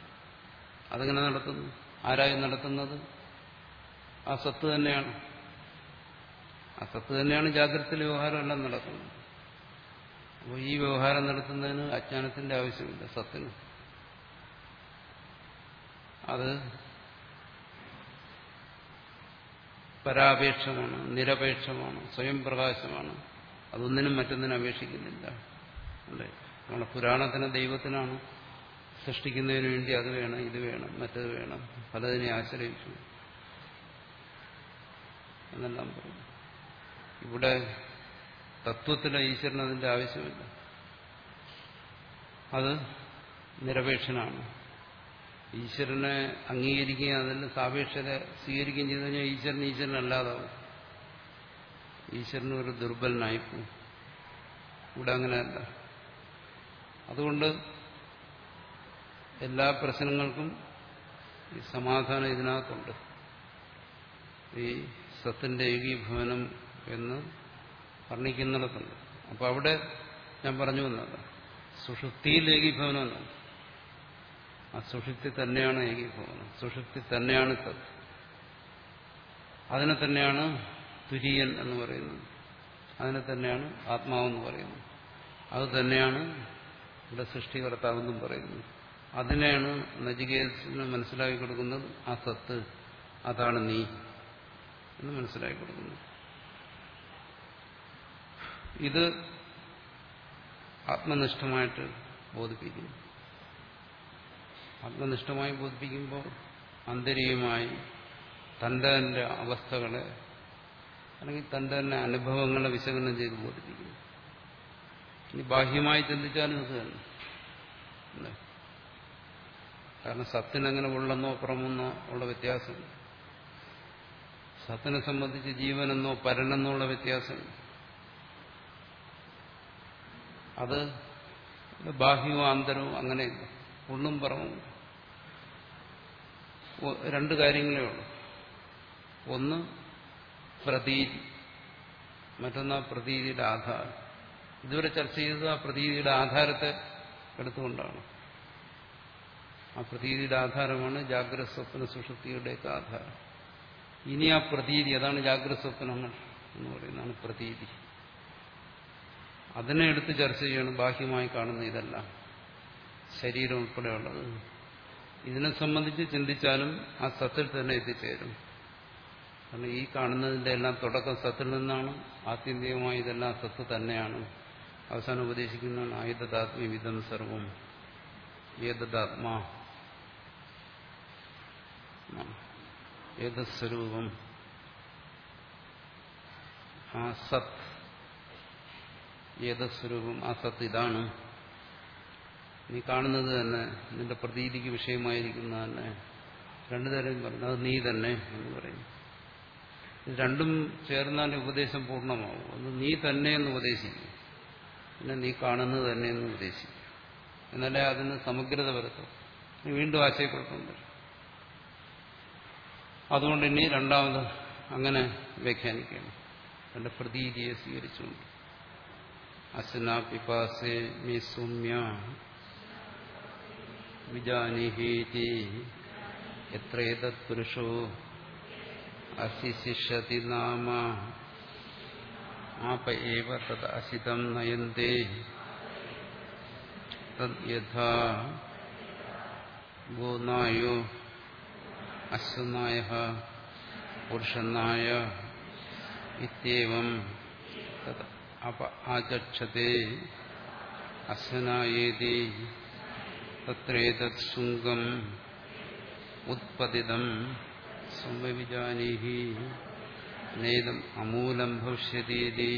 Speaker 1: അതെങ്ങനെ നടത്തുന്നു ആരായി നടത്തുന്നത് ആ സത്ത് തന്നെയാണ്. ആ സത്ത് തന്നെയാണ് ജാഗ്രതയിലെ വ്യവഹാരം എല്ലാം നടത്തുന്നത് അപ്പോൾ ഈ വ്യവഹാരം നടത്തുന്നതിന് അജ്ഞാനത്തിന്റെ ആവശ്യമില്ല സത്തിന്. അത് പരാപേക്ഷമാണ് നിരപേക്ഷമാണ് സ്വയം പ്രകാശമാണ്. അതൊന്നിനും മറ്റൊന്നിനും അപേക്ഷിക്കുന്നില്ല. അല്ലേ? നമ്മളെ പുരാണത്തിന് ദൈവത്തിനാണ് സൃഷ്ടിക്കുന്നതിന് വേണ്ടി അത് വേണം ഇത് വേണം മറ്റത് വേണം. പലതിനെ ആശ്രയിച്ചു. എന്നെല്ലാം പറഞ്ഞു. ഇവിടെ തത്വത്തിലെ ഈശ്വരന് അതിന്റെ ആവശ്യമില്ല. അത് നിരപേക്ഷനാണ്. ഈശ്വരനെ അംഗീകരിക്കുകയും അതിൽ സാപേക്ഷത സ്വീകരിക്കുകയും ചെയ്തു കഴിഞ്ഞാൽ ഈശ്വരൻ ഈശ്വരനല്ലാതാവും ഈശ്വരന് ഒരു ദുർബലനായി ഇവിടെ അങ്ങനെയല്ല. അതുകൊണ്ട് എല്ലാ പ്രശ്നങ്ങൾക്കും ഈ സമാധാനം ഇതിനകത്തുണ്ട്. ഈ സത്തിന്റെ ഏകീഭവനം എന്ന് വർണിക്കുന്നിടത്തുണ്ട്. അപ്പൊ അവിടെ ഞാൻ പറഞ്ഞു വന്നത് സുഷുപ്തിയിൽ ഏകീഭവനം എന്നാണ്. ആ സുഷുപ്തി തന്നെയാണ് ഏകീഭവനം സുഷുപ്തി തന്നെയാണ് സത് അതിനെ തന്നെയാണ് തുര്യൻ എന്ന് പറയുന്നത്. അതിനെ തന്നെയാണ് ആത്മാവെന്ന് പറയുന്നത്. അത് തന്നെയാണ് ഇവിടെ സൃഷ്ടികർത്താവെന്നും പറയുന്നത്. അതിനെയാണ് നജികേസിന് മനസ്സിലാക്കി കൊടുക്കുന്നത് ആ സത്ത്. അതാണ് നീ എന്ന് മനസ്സിലാക്കി കൊടുക്കുന്നു ഇത് ആത്മനിഷ്ഠമായിട്ട് ബോധിപ്പിക്കുന്നു. ആത്മനിഷ്ഠമായി ബോധിപ്പിക്കുമ്പോൾ ആന്തരികമായി തന്റെ തന്റെ അവസ്ഥകളെ അല്ലെങ്കിൽ തന്റെ തന്നെ അനുഭവങ്ങളെ വിശകലനം ചെയ്ത് ബോധിപ്പിക്കുന്നു. ഇനി ബാഹ്യമായി ചിന്തിച്ചാലും ഇത് തന്നെ. കാരണം സത്തിനങ്ങനെ ഉള്ളെന്നോ പുറമെന്നോ ഉള്ള വ്യത്യാസം. സത്തിനെ സംബന്ധിച്ച് ജീവനെന്നോ പരനെന്നോ ഉള്ള വ്യത്യാസം. അത് ബാഹ്യവും ആന്തരവും അങ്ങനെയില്ല. ഉള്ളും പുറവും രണ്ട് കാര്യങ്ങളേ ഉള്ളൂ. ഒന്ന് പ്രതീതി. മറ്റൊന്ന് ആ പ്രതീതിയുടെ ആധാരം. ഇതുവരെ ചർച്ച ചെയ്തത് ആ പ്രതീതിയുടെ ആധാരത്തെ എടുത്തുകൊണ്ടാണ്. ആ പ്രതീതിയുടെ ആധാരമാണ് ജാഗ്രത സ്വപ്ന സുഷുപ്തിയുടെയൊക്കെ ആധാരം. ഇനി ആ പ്രതീതി അതാണ് ജാഗ്രത സ്വപ്നങ്ങൾ എന്ന് പറയുന്നതാണ് പ്രതീതി. അതിനെ എടുത്ത് ചർച്ച ചെയ്യണം ബാഹ്യമായി കാണുന്ന ഇതെല്ലാം. ശരീരം ഉൾപ്പെടെയുള്ളത്. ഇതിനെ സംബന്ധിച്ച് ചിന്തിച്ചാലും ആ സത്തിൽ തന്നെ എത്തിച്ചേരും. കാരണം ഈ കാണുന്നതിന്റെ എല്ലാം തുടക്കം സത്തിൽ നിന്നാണ് ആത്യന്തികമായി ഇതെല്ലാം സത്ത് തന്നെയാണ്. അവസാനം ഉപദേശിക്കുന്നതാണ് ആയുധദാത്മ്യവിധം സർവം ഏതദാത്മാ ഏതസ്വരൂപം. ആ സത് ഏതസ്വരൂപം ആ സത്ത് ഇതാണ്. നീ കാണുന്നത് തന്നെ നിന്റെ പ്രതീതിക്ക് വിഷയമായിരിക്കുന്ന തന്നെ രണ്ടു തരം പറഞ്ഞു അത് നീ തന്നെ എന്ന് പറയും. രണ്ടും ചേർന്നാൽ ഉപദേശം പൂർണമാവും. ഒന്ന് നീ തന്നെ എന്ന് ഉപദേശിക്കും. പിന്നെ നീ കാണുന്നത് തന്നെ എന്ന് ഉപദേശിക്കും. എന്നാലേ അതിന് സമഗ്രത വരത്തും വീണ്ടും ആശയക്കുഴപ്പം വരും. അതുകൊണ്ട് ഇനി രണ്ടാമത് അങ്ങനെ വ്യാഖ്യാനിക്കണം തന്റെ പ്രതീതിയെ സ്വീകരിച്ചുകൊണ്ട്. അസന പിപാസേ മീ സൗമ്യ വിജാനിഹീതി എത്രേതത് പുരുഷോ അസിശിഷ്യതി നാമ ആപ ഏവ തത് അസിതം നയന്തേ തദ് യഥാ ഗോനായോ അശ്വനായ പുരുഷനായ ഇത്യവം തത് അപ ആചക്ഷത്തെ അശ്വനായേതി തത്രേതത് ശുങ്കം ഉത്പതിതം സംവിജാനീഹി നേതം അമൂലം ഭവിഷ്യതീതി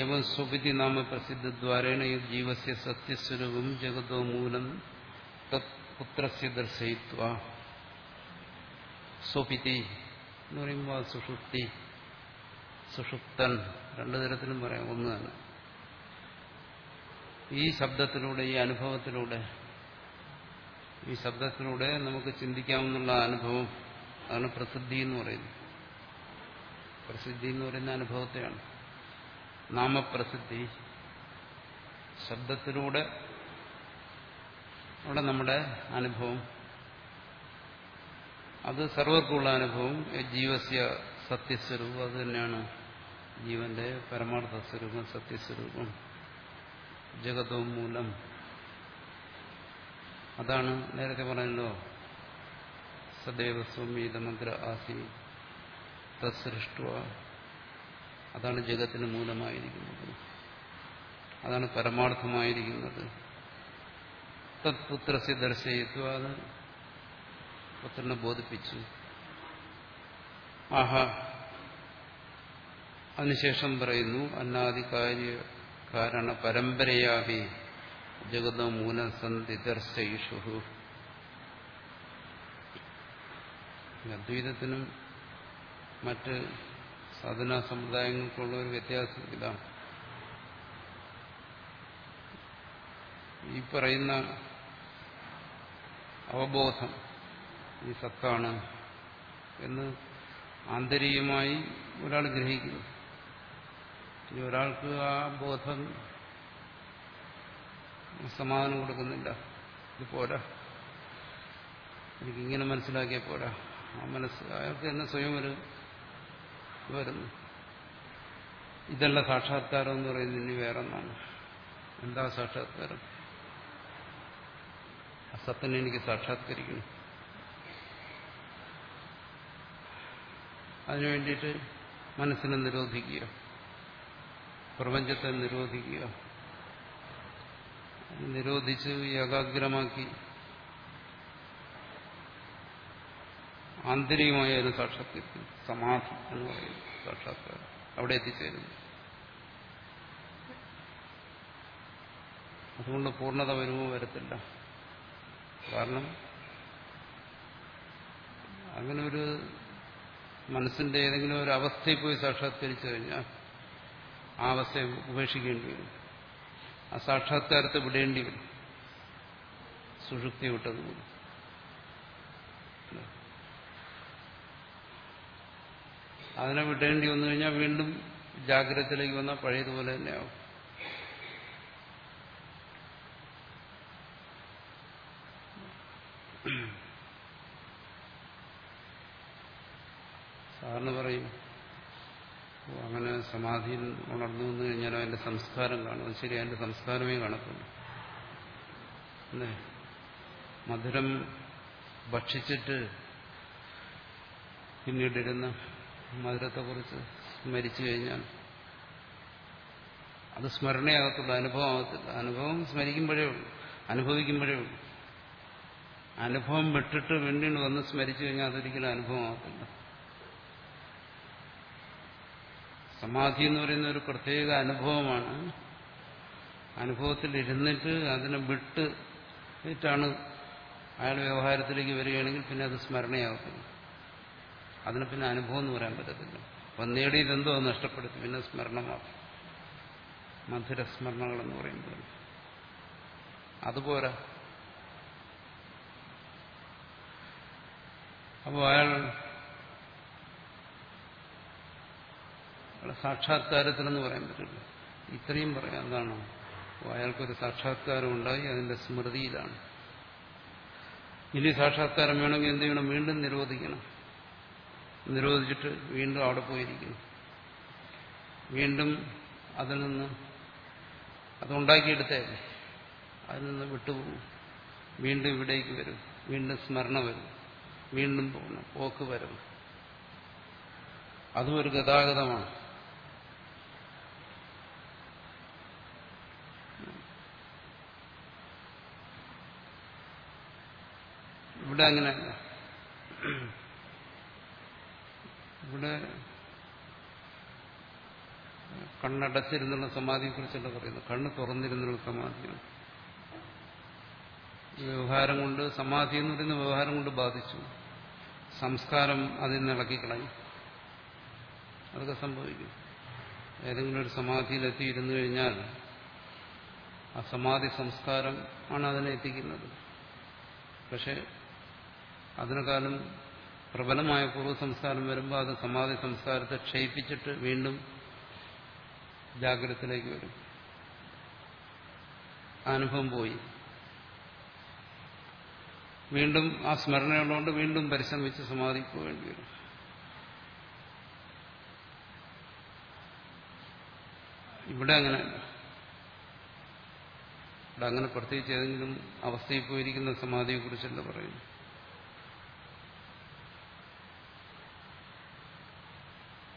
Speaker 1: ഏവം സ്വപിതി നാമ പ്രസിദ്ധദ്വാരേണ ജീവസ്യ സത്യസ്വരൂപം ജഗതോ മൂലം തത് പുത്രസ്യ ദർശയിത്വ സ്വപിതി എന്ന് പറയുമ്പോൾ സുഷുപ്തി സുഷുപ്തൻ രണ്ടു തരത്തിലും പറയാം ഒന്ന് തന്നെ ഈ ശബ്ദത്തിലൂടെ ഈ അനുഭവത്തിലൂടെ ഈ ശബ്ദത്തിലൂടെ നമുക്ക് ചിന്തിക്കാമെന്നുള്ള അനുഭവം അതാണ് പ്രസിദ്ധി എന്ന് പറയുന്നത്. പ്രസിദ്ധി എന്ന് പറയുന്ന അനുഭവത്തെയാണ്. നാമപ്രസിദ്ധി. ശബ്ദത്തിലൂടെ അവിടെ നമ്മുടെ അനുഭവം. അത് സർവർക്കുള്ള അനുഭവം. ജീവസ്യ സത്യസ്വരൂപം അത് തന്നെയാണ്. ജീവന്റെ പരമാർത്ഥ സ്വരൂപം സത്യസ്വരൂപം. ജഗതോ മൂലം. അതാണ് നേരത്തെ പറഞ്ഞല്ലോ. സദൈവ സ്വമീതമഗ്ര ആസി തത്സൃഷ്ട അതാണ് ജഗത്തിന് മൂലമായിരിക്കുന്നത്. അതാണ് പരമാർത്ഥമായിരിക്കുന്നത്. തത്പുത്രസ്യ ദർശയിത്വ അത് പുത്രനെ ബോധിപ്പിച്ചു. ആഹാ. അതിനുശേഷം പറയുന്നു അന്നാദികാര്യ കാരണ പരമ്പരയാവി ജഗത മൂലസന്ധി ദർശയിഷു അദ്വൈതത്തിനും മറ്റ് സാധനാ സമ്പ്രദായങ്ങൾക്കുള്ള ഒരു വ്യത്യാസം ഇതാണ്. ഈ പറയുന്ന അവബോധം ഈ സത്താണ് എന്ന് ആന്തരികമായി ഒരാൾ ഗ്രഹിക്കുന്നു. ഇനി ഒരാൾക്ക് ആ ബോധം സമാധാനം കൊടുക്കുന്നില്ല. ഇത് പോരാ. എനിക്കിങ്ങനെ മനസ്സിലാക്കിയാൽ പോരാ. ആ മനസ്സ് അയാൾക്ക് തന്നെ സ്വയം ഒരു വരുന്നു. ഇതല്ല സാക്ഷാത്കാരം എന്ന് പറയുന്നത് ഇനി വേറെ ഒന്നാണ് എന്താ സാക്ഷാത്കാരം? അസത്തിനെ എനിക്ക് സാക്ഷാത്കരിക്കണം. അതിനു വേണ്ടിയിട്ട് മനസ്സിനെ നിരോധിക്കുക. പ്രപഞ്ചത്തെ നിരോധിക്കുക. നിരോധിച്ച് ഏകാഗ്രമാക്കി. ആന്തരികമായ ഒരു സാക്ഷാത്കരിക്കും സമാധി എന്ന് പറയുന്നത് സാക്ഷാത്കാരം അവിടെ എത്തിച്ചേരുന്നു. അതുകൊണ്ട് പൂർണത വരുമോ വരത്തില്ല. കാരണം അങ്ങനെ ഒരു മനസ്സിന്റെ ഏതെങ്കിലും ഒരു അവസ്ഥയിൽ പോയി സാക്ഷാത്കരിച്ചു കഴിഞ്ഞാൽ ആ അവസ്ഥയെ ഉപേക്ഷിക്കേണ്ടി വരും. ആ സാക്ഷാത്കാരത്തെ വിടേണ്ടി വരും. സുഷുപ്തി വിട്ടതുപോലെ അതിനെ വിടേണ്ടി വന്നു കഴിഞ്ഞാൽ വീണ്ടും ജാഗ്രതത്തിലേക്ക് വന്നാൽ പഴയതുപോലെ തന്നെയാവും സാറിന് പറയും ഓ, അങ്ങനെ സമാധിയിൽ ഉണർന്നു വന്നു കഴിഞ്ഞാൽ അതിന്റെ സംസ്കാരം കാണും. അത് ശരി അതിന്റെ സംസ്കാരമേ കാണത്തുള്ളൂ. മധുരം ഭക്ഷിച്ചിട്ട് പിന്നീടിരുന്ന മധുരത്തെക്കുറിച്ച് സ്മരിച്ചു കഴിഞ്ഞാൽ അത് സ്മരണയാകത്തുള്ളൂ അനുഭവമാകത്തില്ല. അനുഭവം സ്മരിക്കുമ്പോഴേ ഉള്ളൂ അനുഭവിക്കുമ്പോഴേ ഉള്ളൂ. അനുഭവം വിട്ടിട്ട് വീണ്ടും വന്ന് സ്മരിച്ചു കഴിഞ്ഞാൽ അതൊരിക്കലും അനുഭവമാകത്തില്ല. സമാധി എന്ന് പറയുന്ന ഒരു പ്രത്യേക അനുഭവമാണ്. അനുഭവത്തിൽ ഇരുന്നിട്ട് അതിനെ വിട്ട് ാണ് അയാൾ വ്യവഹാരത്തിലേക്ക് വരികയാണെങ്കിൽ പിന്നെ അത് സ്മരണയാകത്തില്ല അതിന് പിന്നെ അനുഭവം എന്ന് പറയാൻ പറ്റത്തില്ല. അപ്പം നേടിയതെന്തോ അത് നഷ്ടപ്പെടുത്തി. പിന്നെ സ്മരണമാക്കും മധുരസ്മരണകളെന്ന് പറയുമ്പോൾ അതുപോലെ അപ്പോൾ അയാൾ അയാളെ സാക്ഷാത്കാരത്തിലെന്ന് പറയാൻ പറ്റില്ല. ഇത്രയും പറയാം. എന്താണ് അയാൾക്കൊരു സാക്ഷാത്കാരം ഉണ്ടായി അതിന്റെ സ്മൃതിയിലാണ്. ഇനി സാക്ഷാത്കാരം വേണമെങ്കിൽ എന്ത് ചെയ്യണം? വീണ്ടും നിരോധിക്കണം. നിരോധിച്ചിട്ട് വീണ്ടും അവിടെ പോയിരിക്കുന്നു. വീണ്ടും അതിൽ നിന്ന് അതുണ്ടാക്കിയെടുത്തേ. അതിൽ നിന്ന് വിട്ടുപോകും. വീണ്ടും ഇവിടേക്ക് വരും. വീണ്ടും സ്മരണ വരും. വീണ്ടും പോകണം. പോക്ക് വരും. അതും ഒരു ഗതാഗതമാണ്. ഇവിടെ അങ്ങനെ ഇവിടെ കണ്ണടച്ചിരുന്നുള്ള സമാധിയെ കുറിച്ചല്ല പറയുന്നത്? കണ്ണ് തുറന്നിരുന്നുള്ള സമാധിയാണ്. വ്യവഹാരം കൊണ്ട് സമാധി എന്ന് പറയുന്ന വ്യവഹാരം കൊണ്ട് ബാധിച്ചു. സംസ്കാരം അതിൽ നിന്ന് ഇളക്കിക്കളയും അതൊക്കെ സംഭവിക്കും. ഏതെങ്കിലും ഒരു സമാധിയിലെത്തിയിരുന്നു കഴിഞ്ഞാൽ ആ സമാധി സംസ്കാരം ആണ് അതിനെ എത്തിക്കുന്നത്. പക്ഷെ അതിനെക്കാളും പ്രബലമായ പൂർവ സംസ്കാരം വരുമ്പോൾ അത് സമാധി സംസ്കാരത്തെ ക്ഷയിപ്പിച്ചിട്ട് വീണ്ടും ജാഗ്രതത്തിലേക്ക് വരും. അനുഭവം പോയി. വീണ്ടും ആ സ്മരണയുള്ളതുകൊണ്ട് വീണ്ടും പരിശ്രമിച്ച് സമാധിക്ക് പോകേണ്ടി വരും. ഇവിടെ അങ്ങനെയല്ല ഇവിടെ അങ്ങനെ പ്രത്യേകിച്ച് ഏതെങ്കിലും അവസ്ഥയിൽ പോയിരിക്കുന്ന സമാധിയെക്കുറിച്ചല്ല പറയുന്നു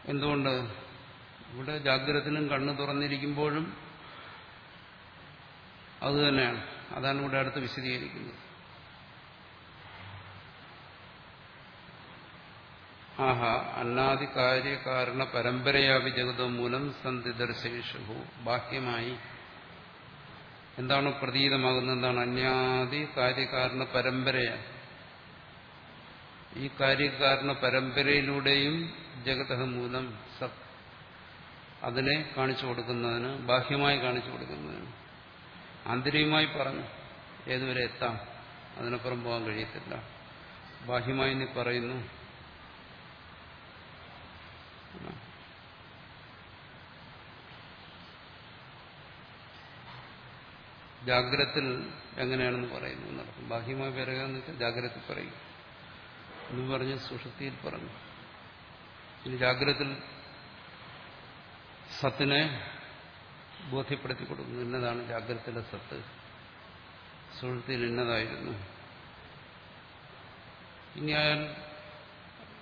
Speaker 1: എന്തുകൊണ്ട്? ഇവിടെ ജാഗ്രതത്തിനും കണ്ണ് തുറന്നിരിക്കുമ്പോഴും അതുതന്നെയാണ് അതാണ് ഇവിടെ അടുത്ത് വിശദീകരിക്കുന്നത്. ആഹ അന്നാദി കാര്യകാരണ പരമ്പരയാവി ജഗതം മൂലം സന്ധിദർശേഷു ബാഹ്യമായി എന്താണ് പ്രതീതമാകുന്നത്? എന്താണ് അന്യാദി കാര്യകാരണ പരമ്പരയാണ് ഈ കാര്യകാരണ പരമ്പരയിലൂടെയും ജഗത മൂലം സത് അതിനെ കാണിച്ചു കൊടുക്കുന്നതിന് ബാഹ്യമായി കാണിച്ചു കൊടുക്കുന്നതിന്. ആന്തരികമായി പറഞ്ഞു ഏതുവരെ എത്താം? അതിനപ്പുറം പോകാൻ കഴിയത്തില്ല. ബാഹ്യമായി നീ പറയുന്നു. ജാഗ്രത്തിൽ എങ്ങനെയാണെന്ന് പറയുന്നു നടക്കും. ബാഹ്യമായി പറയുക എന്ന് വെച്ചാൽ ജാഗ്രത്തിൽ പറയും. എന്ന് പറഞ്ഞ് സുഷുതിയിൽ പറഞ്ഞു. ഇനി ജാഗ്രത്തിൽ സത്തിനെ ബോധ്യപ്പെടുത്തി കൊടുക്കുന്നു. ഇന്നതാണ് ജാഗ്രതത്തിലെ സത്ത്. സുഷുതിയിൽ ഇന്നതായിരുന്നു. ഇനി അയാൾ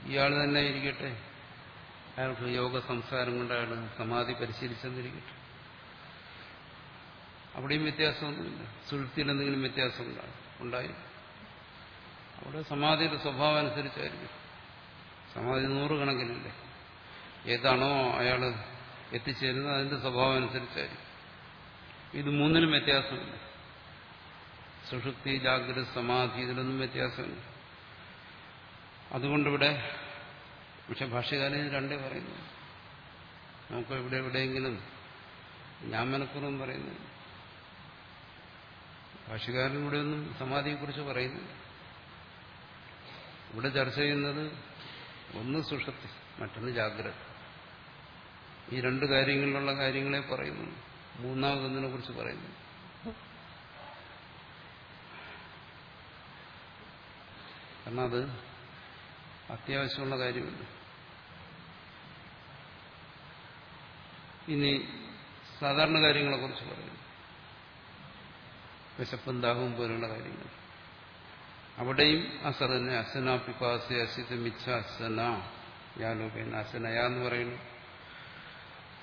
Speaker 1: ഇയാൾ തന്നെ ഇരിക്കട്ടെ. അയാൾക്ക് യോഗ സംസാരം കൊണ്ട് അയാൾ സമാധി പരിശീലിച്ചെന്നിരിക്കട്ടെ. അവിടെയും വ്യത്യാസമൊന്നുമില്ല. സുഹൃത്തിയിൽ എന്തെങ്കിലും വ്യത്യാസം ഉണ്ടായി ഉണ്ടായി. അവിടെ സമാധിയുടെ സ്വഭാവം അനുസരിച്ചായിരിക്കും. സമാധി നൂറുകണക്കിനല്ലേ ഏതാണോ അയാൾ എത്തിച്ചേരുന്നത് അതിന്റെ സ്വഭാവം അനുസരിച്ചായിരിക്കും. ഇത് മൂന്നിനും വ്യത്യാസമില്ല. സുഷുപ്തി ജാഗ്രത സമാധി ഇതിലൊന്നും വ്യത്യാസമില്ല. അതുകൊണ്ടിവിടെ പക്ഷെ ഭാഷ്യകാരൻ രണ്ടേ പറയുന്നു. നമുക്ക് ഇവിടെ എവിടെയെങ്കിലും ഞാൻ മനഃപൂർവം പറയുന്നു ഭാഷ്യകാരൻ ഇവിടെ ഒന്നും സമാധിയെക്കുറിച്ച് പറയുന്നില്ല. ഇവിടെ ചർച്ച ചെയ്യുന്നത് ഒന്ന് സുഷത്തി മറ്റൊന്ന് ജാഗ്രത. ഈ രണ്ട് കാര്യങ്ങളിലുള്ള കാര്യങ്ങളെ പറയുന്നു. മൂന്നാമതൊന്നിനെ കുറിച്ച് പറയുന്നു. കാരണം അത് അത്യാവശ്യമുള്ള കാര്യമല്ല. ഇനി സാധാരണ കാര്യങ്ങളെ കുറിച്ച് പറയുന്നു. വിശപ്പും ദാഹവും പോലുള്ള കാര്യങ്ങൾ. അവിടെയും അസർ തന്നെ അസന പിപാസി അസിത് മിച്ച അസന യാലോകേന അസനയ എന്ന് പറയുന്നു.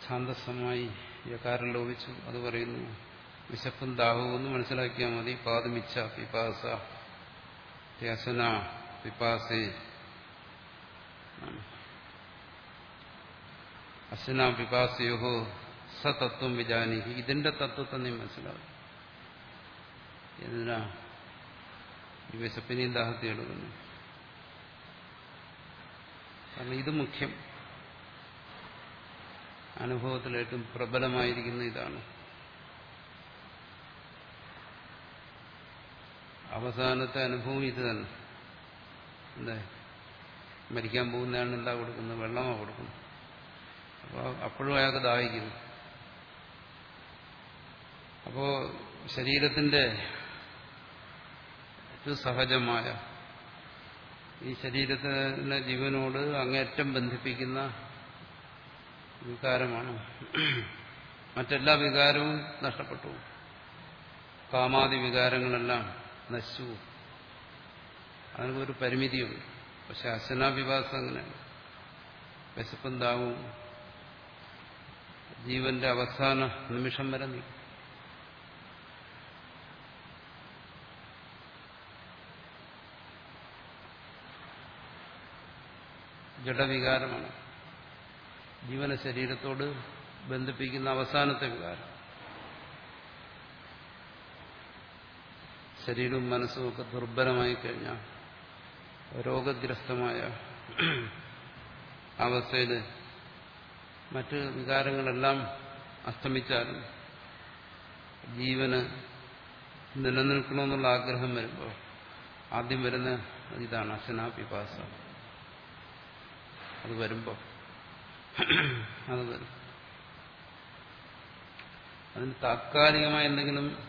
Speaker 1: ഛാന്തസമായി യകാരം ലോപിച്ചു. അത് പറയുന്നു വിശപ്പും ദാഹവും എന്ന് മനസ്സിലാക്കിയാൽ മതി. പാദമിച്ച പിപാസ അസന പിപാസേ. അസന പിപാസയോ സതത്വം വിജാനിഹി. ഇതിന്റെ തത്വത്തെ നീ മനസ്സിലാവും എന്തിനാ? ഈ വിശപ്പിനെയും ദാഹത്തെ എടുക്കുന്നു. കാരണം ഇത് മുഖ്യം. അനുഭവത്തിൽ ഏറ്റവും പ്രബലമായിരിക്കുന്ന ഇതാണ്. അവസാനത്തെ അനുഭവം ഇത് തന്നെ. എന്താ? മരിക്കാൻ പോകുന്നതാണ് എന്താ കൊടുക്കുന്നത്? വെള്ളമാണ് കൊടുക്കുന്നത്. അപ്പോൾ അപ്പോഴും അയാൾക്ക് ദാഹിക്കുന്നു. അപ്പോ ശരീരത്തിന്റെ ഏറ്റവും സഹജമായ. ഈ ശരീരത്തിലെ ജീവനോട് അങ്ങേറ്റം ബന്ധിപ്പിക്കുന്ന വികാരമാണ്. മറ്റെല്ലാ വികാരവും നഷ്ടപ്പെട്ടു. കാമാദി വികാരങ്ങളെല്ലാം നശിച്ചു. അതിനൊരു പരിമിതിയുണ്ട്. പക്ഷെ അസനാഭിവാസം അങ്ങനെയാണ് വിശപ്പും ജീവന്റെ അവസാന നിമിഷം വരെ നീക്കും ജഡവികാരമാണ്. ജീവന ശരീരത്തോട് ബന്ധിപ്പിക്കുന്ന അവസാനത്തെ വികാരം. ശരീരവും മനസ്സും ഒക്കെ ദുർബലമായി കഴിഞ്ഞാൽ രോഗഗ്രസ്തമായ അവസ്ഥയിൽ മറ്റ് വികാരങ്ങളെല്ലാം അസ്തമിച്ചാലും ജീവന് നിലനിൽക്കണമെന്നുള്ള ആഗ്രഹം വരുമ്പോൾ ആദ്യം വരുന്ന ഇതാണ് അസനാ അത് വരുമ്പോൾ അത് വരും. അതിന് താത്കാലികമായ എന്തെങ്കിലും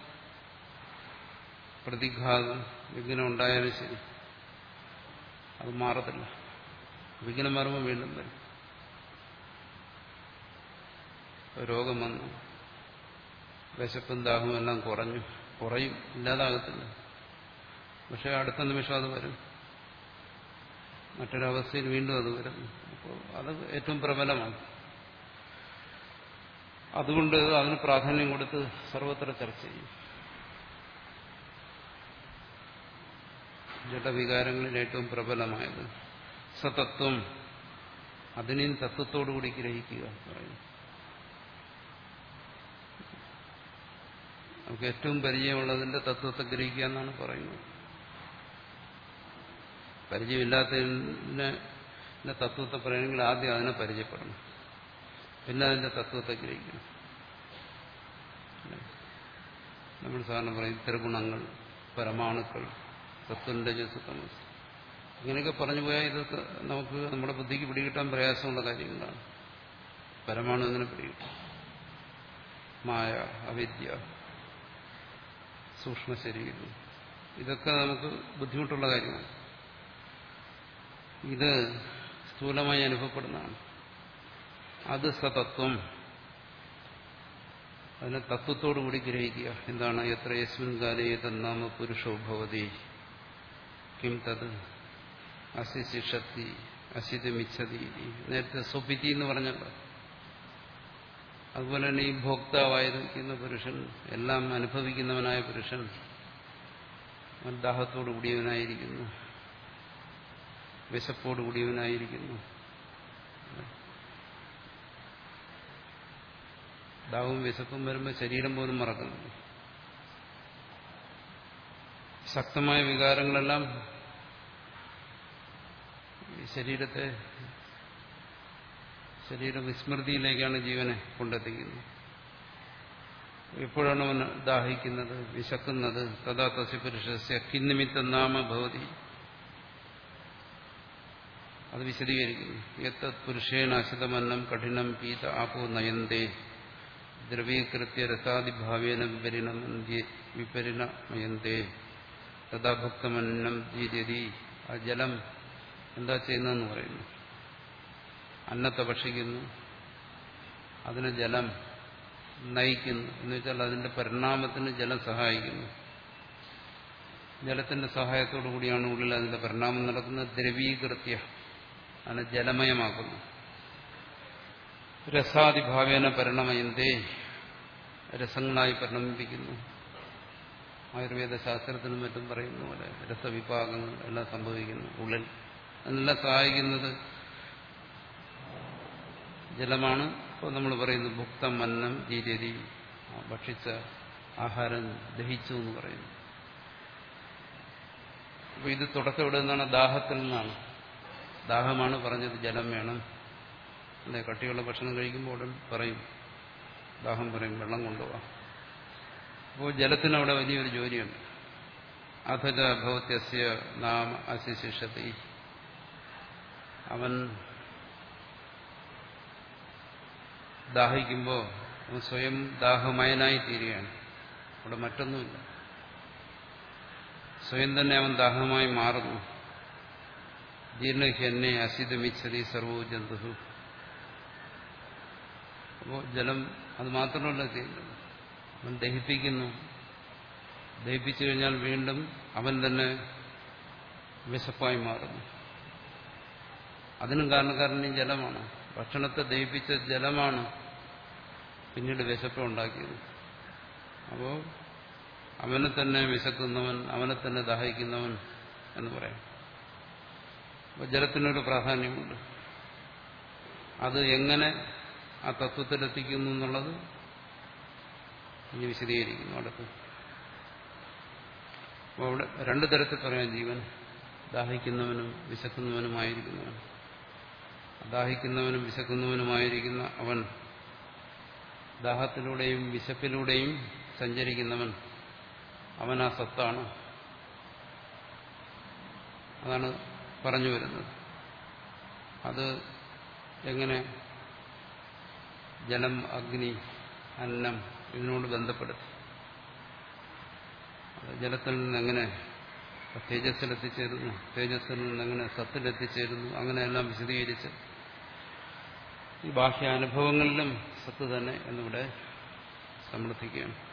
Speaker 1: പ്രതിഘാതം വിഘ്നം ഉണ്ടായാലും ശരി. അത് മാറത്തില്ല. വിഘ്നം മാറുമ്പോൾ വീണ്ടും വരും. രോഗം വന്നു. വിശപ്പും ദാഹവും എല്ലാം കുറഞ്ഞു. കുറയും. ഇല്ലാതാകത്തില്ല. പക്ഷെ അടുത്ത നിമിഷം അത് വരും. മറ്റൊരവസ്ഥയിൽ വീണ്ടും അത് വരുന്നു അപ്പോൾ അത് ഏറ്റവും പ്രബലമാണ്. അതുകൊണ്ട് അതിന് പ്രാധാന്യം കൊടുത്ത് സർവത്ര ചർച്ച ചെയ്യും. ജഡവികാരങ്ങളിൽ ഏറ്റവും പ്രബലമായത് സതത്വം. അതിനെയും തത്വത്തോടുകൂടി ഗ്രഹിക്കുക പറയും നമുക്ക് ഏറ്റവും പരിചയമുള്ളതിന്റെ തത്വത്തെ ഗ്രഹിക്കുക എന്നാണ് പറയുന്നത്. പരിചയമില്ലാത്തതിനെ തത്വത്തെ പറയണമെങ്കിൽ ആദ്യം അതിനെ പരിചയപ്പെടണം. പിന്നെ അതിന്റെ തത്വത്തെ ഗ്രഹിക്കണം. നമ്മൾ സാധാരണ പറയും ത്രിഗുണങ്ങൾ പരമാണുക്കൾ സത്വന്റെ തമസ് ഇങ്ങനെയൊക്കെ പറഞ്ഞു പോയാൽ ഇതൊക്കെ നമുക്ക് നമ്മുടെ ബുദ്ധിക്ക് പിടികിട്ടാൻ പ്രയാസമുള്ള കാര്യങ്ങളാണ്. പരമാണു അങ്ങനെ പിടികിട്ടും? മായ അവിദ്യ സൂക്ഷ്മ ശരീരം ഇതൊക്കെ നമുക്ക് ബുദ്ധിമുട്ടുള്ള കാര്യമാണ് ഇത് സ്ഥൂലമായി അനുഭവപ്പെടുന്നതാണ്. അത് സതത്വം. അതിനെ തത്വത്തോടുകൂടി ഗ്രഹിക്കുക. എന്താണ്? എത്ര യസ്മിൻ കാലേ തന്നാമ പുരുഷോ ഭവതി. കിം തത് അസി ശിഷത്തി അസിത് മിച്ഛതി നേരത്തെ സ്വപിതി എന്ന് പറഞ്ഞല്ലോ. അതുപോലെ തന്നെ ഈ ഭോക്താവായിരിക്കുന്ന പുരുഷൻ എല്ലാം അനുഭവിക്കുന്നവനായ പുരുഷൻ ദാഹത്തോടു കൂടിയവനായിരിക്കുന്നു. വിശപ്പോടു കൂടിയവനായിരിക്കുന്നു ദാഹവും വിശപ്പും വരുമ്പോൾ ശരീരം പോലും മറക്കുന്നു ശക്തമായ വികാരങ്ങളെല്ലാം ശരീരത്തെ ശരീര വിസ്മൃതിയിലേക്കാണ് ജീവനെ കൊണ്ടെത്തിക്കുന്നത്. എപ്പോഴാണ് അവൻ ദാഹിക്കുന്നത് വിശക്കുന്നത്. തഥാ തസ്യ പുരുഷസ്യ കിന്നിമിത്തം നാമ ഭവതി. അത് വിശദീകരിക്കുന്നു. എത്തത് പുരുഷേണ അശിതമന്നം കഠിനം പീത ആപോ നയന്തേ. ദ്രവീകൃത്യ രസാദിഭാവേന വിപരിണമയന്തേ തഥാ ഭക്തമന്നം ജീര്യതി ആ ജലം എന്താ ചെയ്യുന്നതെന്ന് പറയുന്നു. അന്നത്തെ ഭക്ഷിക്കുന്നു. അതിന് ജലം നയിക്കുന്നു. എന്ന് വെച്ചാൽ അതിന്റെ പരിണാമത്തിന് ജലം സഹായിക്കുന്നു. ജലത്തിന്റെ സഹായത്തോടു കൂടിയാണ് ഉള്ളിൽ അതിന്റെ പരിണാമം നടക്കുന്നത്. ദ്രവീകൃത്യ. അതിനെ ജലമയമാക്കുന്നു. രസാദിഭാവേന പരിണമയന്തേ രസങ്ങളായി പരിണമിപ്പിക്കുന്നു. ആയുർവേദ ശാസ്ത്രത്തിനും മറ്റും പറയുന്ന പോലെ രസവിഭാഗങ്ങൾ എല്ലാം സംഭവിക്കുന്നു. ഉള്ളിൽ അതിനെല്ലാം സഹായിക്കുന്നത് ജലമാണ്. ഇപ്പോൾ നമ്മൾ പറയുന്നു ഭുക്തം അന്നം ജീരതി ഭക്ഷിച്ച ആഹാരം ദഹിച്ചു എന്ന് പറയുന്നു. അപ്പോൾ ഇത് തുടക്കം ഇവിടെ നിന്നാണ് ദാഹത്തിൽ നിന്നാണ്. ദാഹമാണ് പറഞ്ഞത് ജലം വേണം. അല്ലെ കട്ടിയുള്ള ഭക്ഷണം കഴിക്കുമ്പോൾ ഉടൻ പറയും ദാഹം പറയും വെള്ളം കൊണ്ടുപോവാം. അപ്പോൾ ജലത്തിന് അവിടെ വലിയൊരു ജോലിയുണ്ട്. അഥല ഭവത്യസ്യ നാം അശിശിഷത്തി അവൻ ദാഹിക്കുമ്പോൾ അവൻ സ്വയം ദാഹമയനായി തീരുകയാണ് അവിടെ മറ്റൊന്നുമില്ല. സ്വയം തന്നെ അവൻ ദാഹമായി മാറുന്നു. ജീർണഹ്യന്നെ അസിതമിച്ചതി സർവോ ജന്തു അപ്പോൾ ജലം അത് മാത്രമല്ല ചെയ്യുന്നത്. അവൻ ദഹിപ്പിക്കുന്നു. ദഹിപ്പിച്ചു കഴിഞ്ഞാൽ വീണ്ടും അവൻ തന്നെ വിശപ്പായി മാറുന്നു. അതിനും കാരണക്കാരനും ജലമാണ്. ഭക്ഷണത്തെ ദഹിപ്പിച്ച ജലമാണ് പിന്നീട് വിശപ്പ് ഉണ്ടാക്കിയത്. അപ്പോൾ അവനെ തന്നെ വിശക്കുന്നവൻ അവനെ തന്നെ ദാഹിക്കുന്നവൻ എന്ന് പറയാം. ജലത്തിനൊരു പ്രാധാന്യമുണ്ട്. അത് എങ്ങനെ ആ തത്വത്തിലെത്തിക്കുന്നു എന്നുള്ളത് ഇനി വിശദീകരിക്കുന്നു അടുത്ത്. അവിടെ രണ്ടു തരത്തിൽ പറയാം ജീവൻ. ദാഹിക്കുന്നവനും വിശക്കുന്നവനുമായിരിക്കുന്നവൻ. ദാഹിക്കുന്നവനും വിശക്കുന്നവനുമായിരിക്കുന്ന അവൻ ദാഹത്തിലൂടെയും വിശപ്പിലൂടെയും സഞ്ചരിക്കുന്നവൻ അവൻ ആ സത്താണ്. അതാണ് പറഞ്ഞു വരുന്നത്. അത് എങ്ങനെ? ജലം അഗ്നി അന്നം ഇതിനോട് ബന്ധപ്പെടുത്തി ജലത്തിൽ നിന്നെങ്ങനെ തേജസ്സിലെത്തിച്ചേരുന്നു തേജസ്സിൽ നിന്ന് എങ്ങനെ സത്തിലെത്തിച്ചേരുന്നു അങ്ങനെയെല്ലാം വിശദീകരിച്ച് ഈ ബാഹ്യാനുഭവങ്ങളിലും സത്ത് തന്നെ എന്നിവിടെ സമർത്ഥിക്കുകയാണ്.